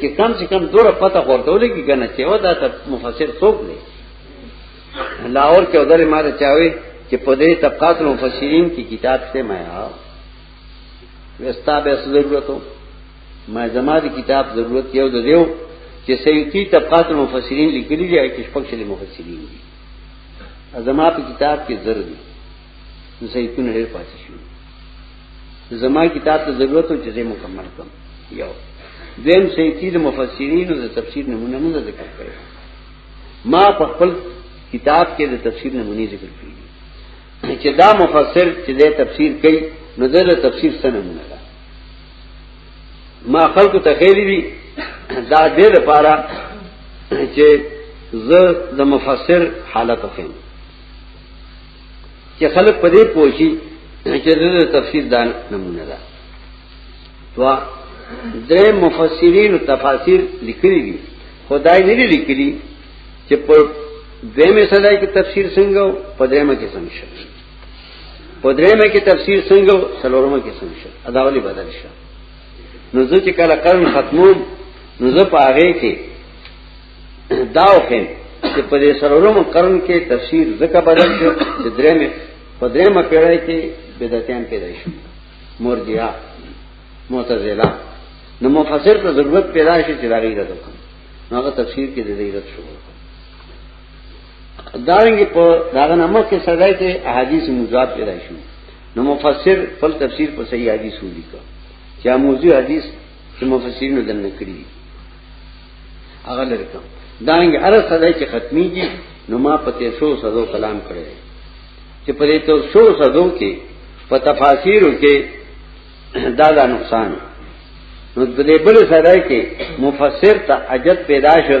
چې کم سے کم دوره پته ورته ولګي کنه چې ودا ته مفسر څوک دی لاور کې ودل ما ته چاوي چې په دې طبقات المفسرین کی کتاب ته ما وستا به ضرورتو ما زما د کتاب ضرورت یو د دیو چې سیوتی طبقات المفسرین لیکلي دي چې شپږ شل مفسرین دي زما په کتاب کې زر دي نو سیوتون هر پاتې شو زما کتاب ته ضرورت و چې مکمل کړم یو دیم سیوتی د مفسرین او د تفسیر نمونه موږ ذکر کړو ما په خپل کتاب کې د تفسیر نمونه ذکر کړی چې دا مفسر چې د تفسیر کوي نو د تفسیر سره نمونه ما خلق ته خیری دي دا دې لپاره چې زه د مفسر حالت وخم چې خلق په دې پوښي چې د تفسیر دا نمونه ده تو درې مفسرین او تفاسیر لیکلي دي خدای نه لیکلي چې په دې مسله کې تفسیر څنګه او په دې مکه څنګه په درې مې کې تفسیر څنګه سلورمه کې څنګه شو اداولي بدل شو نو زه چې کله قرن ختموم نو زه په هغه کې دا وخم چې په دې سلورمه قرن کې تفسیر ځکه بدل شو چې درې مې په درې مې پیړۍ کې بدعتيان پیدا شو مرجئه معتزله نو مفسر ته ضرورت پیدا شي چې دا غیرت وکړي نو هغه تفسیر کې د غیرت شروع دارنګ په داغه نامه کې سړای ته احادیث مضاد پیدا شو نو مفسر خپل تفسیر په صحیح حدیث ولیکو چې موضوع حدیث چې مفسرین دنه کړی هغه لرکم دانګ ار صدای چې ختمي دي نو ما په 300 صدو کلام کړی چې په دې 300 صدو کې په تفاسیرو کې دا دا نقصان نو دې بل صدای کې مفسر ته عجب پیدا شو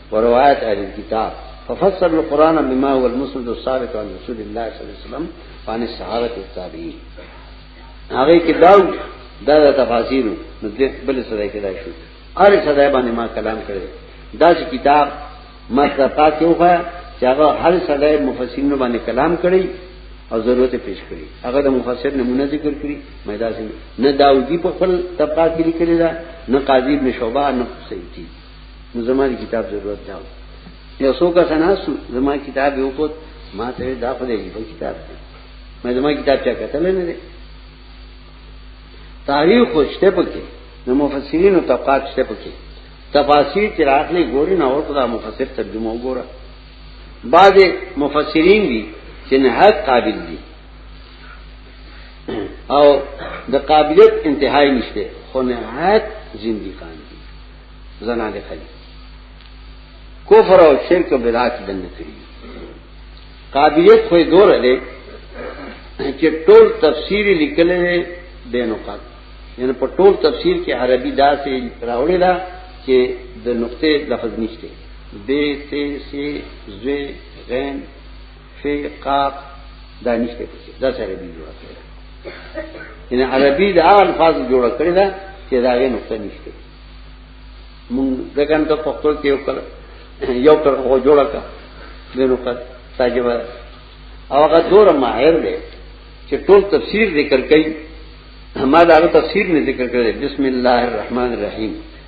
وروايت اهل الكتاب ففسر القرآن بما هو المسند الثابت عن رسول الله صلى الله عليه وسلم وعن الصحابة التابعين هغه کې داو دا د تفاسیر نو بل سره کې دا شو اره سره باندې ما کلام کړی دا چې کتاب ما ته پاتې وخا چې هغه هر سره مفسرین باندې کلام کړی او ضرورت پیش کړی هغه د مفسر نمونه ذکر کړی مې دا نه داودی په خپل طبقات کې لیکلی دا نه قاضی ابن شعبہ نه سیتی نو زما دی کتاب ضرورت داو یو سو کا سناسو زما کتاب یو کوت ما ته دا خو دی په کتاب دی ما زما کتاب چا کتل نه دی تاریخ خو شته پکې نو مفسرین او طبقات شته پکې تفاسیر چې راغلي ګوري نو ورته دا مفسر ترجمه وګوره بعض مفسرین دي چې نه حق قابل دي او د قابلیت انتهای نشته خو نه حق زندگی زنا دې خلی کفر او شرک او بدعت دن کړی قابلیت خو دور دی چې ټول تفسیر لیکل دی بے نقط یعنی په ټول تفسیر کې عربي داسې راوړی دا چې د نقطې لفظ نشته دې ته سي زوی غین فی قاف دا نشته پکې دا سره دی جوړه کړی ان عربي دا الفاظ جوړه کړی دا چې دا یې نقطه نشته مونږ دغه ته پښتو کې یو کړ یو کړ او جوړه کړ د نقطه تاجبه او هغه دور ماهر دی چې ټول تفسیر ذکر کړي ما دا تفسیر نه ذکر کړی بسم الله الرحمن الرحیم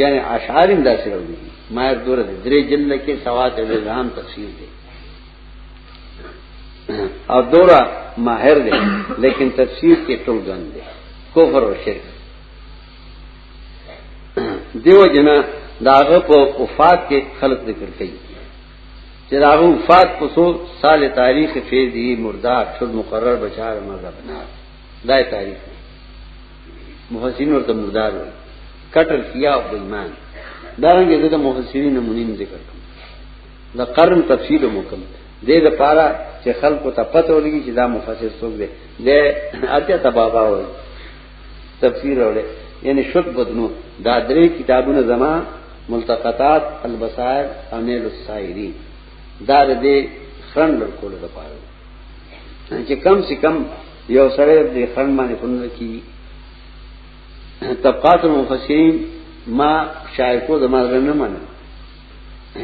یعنی اشعار هم داسې راوړي ما یې دوره درې جلد کې سوات الهام تفسیر دی او دوره ماهر دی لیکن تفسیر کې ټولګن دی کفر او شرک دیو جنا داغه په وفات کې خلق ذکر کوي چې داغه وفات په سو سال تاریخ فیضی مردار شد مقرر بچار مرده بنار دای تاریخ محسنین ورته مردار وي کټل کیا او ایمان دا رنګ دې د محسنین نمونین ذکر کوم د قرن تفصیل مو کوم دې د پاره چې خلکو ته پته ولګي چې دا مفسر څوک دی دې اتیا تبابا وي تفسیر وړي یعنی شد بدنو دا درې کتابونه زما ملتقطات البصائر امیر السائری دا دې خرن لکول د پاره چې کم سي کم یو سره د خرن باندې پنځ کی طبقات المفسرین ما شاعر کو زما نه منه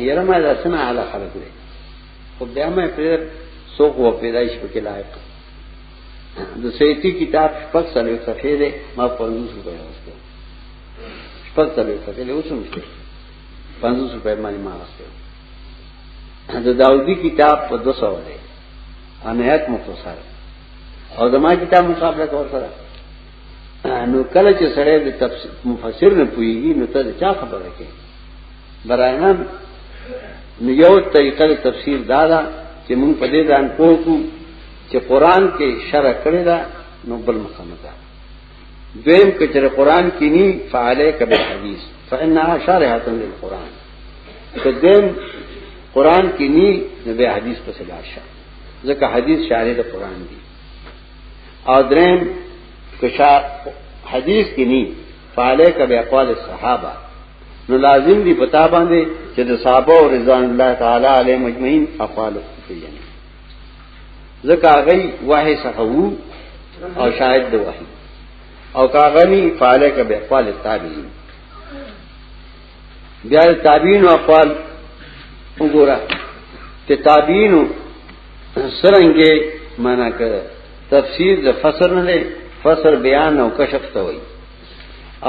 یره ما دا سنا علی خلق دی خو بیا مې پر سوق و پیدایش په کې لایق د سیتی کتاب شپږ سالو صفحه ده ما په 500 روپیا وسته شپږ سالو صفحه له اوسم شته 500 روپیا باندې ما وسته د داودی کتاب په 200 دی انهات مختصر او زما کتاب مقابله کول سره نو کله چې سره د تفسیر مفسر نه پويږي نو ته چا خبره کوي براینم نو یو طریقه د تفسیر دا ده چې مونږ په دې ځان پوهو چې قران کې شرع کړی دا نو بل مخنه ده دویم کچر قرآن کی نی فعالی کبی حدیث فإنها شارحة للقرآن که دویم قرآن کی نی نبی حدیث پس لاشا ذکر حدیث شارح دا قرآن دی او درین کشا حدیث کی نی فعالی کبی اقوال صحابہ نو لازم دی پتا باندې چې د صحابه او رضوان الله تعالی علیه مجمعین اقوال کوي ځکه هغه وحی څخه وو او شاهد د وحی او کاغنی فعاله کې به اقوال تابعین بیا تابعین او اقوال وګوره چې تابعین سرنګې معنا کړ تفسیر د فسر نه فسر بیان او کشف ته وایي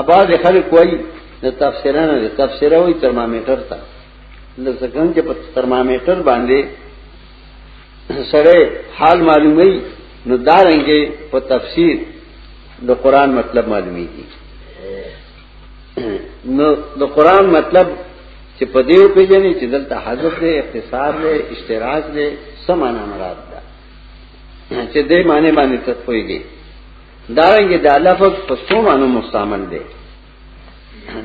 اباز خلک وایي د تفسیرانه د تفسیره وایي ترمامیټر ته لکه څنګه چې په ترمامیټر باندې سره حال معلومي نو دا رنګه په تفسیر د قران مطلب معلومیږي نو د قران مطلب چې په دې پیژنې چې دلته حذف دی اختصار دی اشتراک دی سمانه مراد ده چې دې معنی باندې تفویږي دا رنګه د لفظ په څو معنی مستعمل دی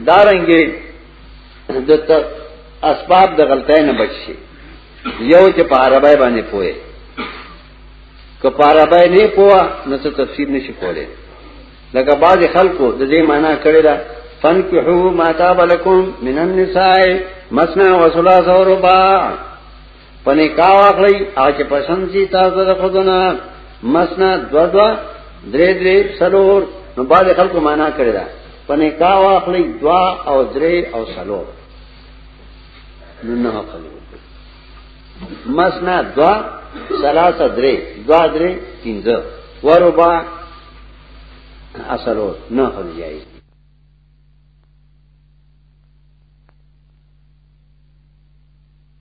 دارنګي د اسباب د غلطۍ نه بچ شي یو چې په عربی باندې پوهه که په عربی نه پوهه نو څه تفسیر نشي کولای لکه بعض خلکو د دې معنی کړی دا فنکحو ما تاب لکم من النساء مثنى وثلاث ورباع پنه کا واخلی او چې پسند سي تاسو د خودونه مسنا دوا دوا درې درې سلور نو باندې خلکو معنا کړی دا پنه کا واخلی دوا او درې او سلور نو نه خلکو مسنا دوا سلاسه درې دوا درې پنځه وربا اصلو نه خلجای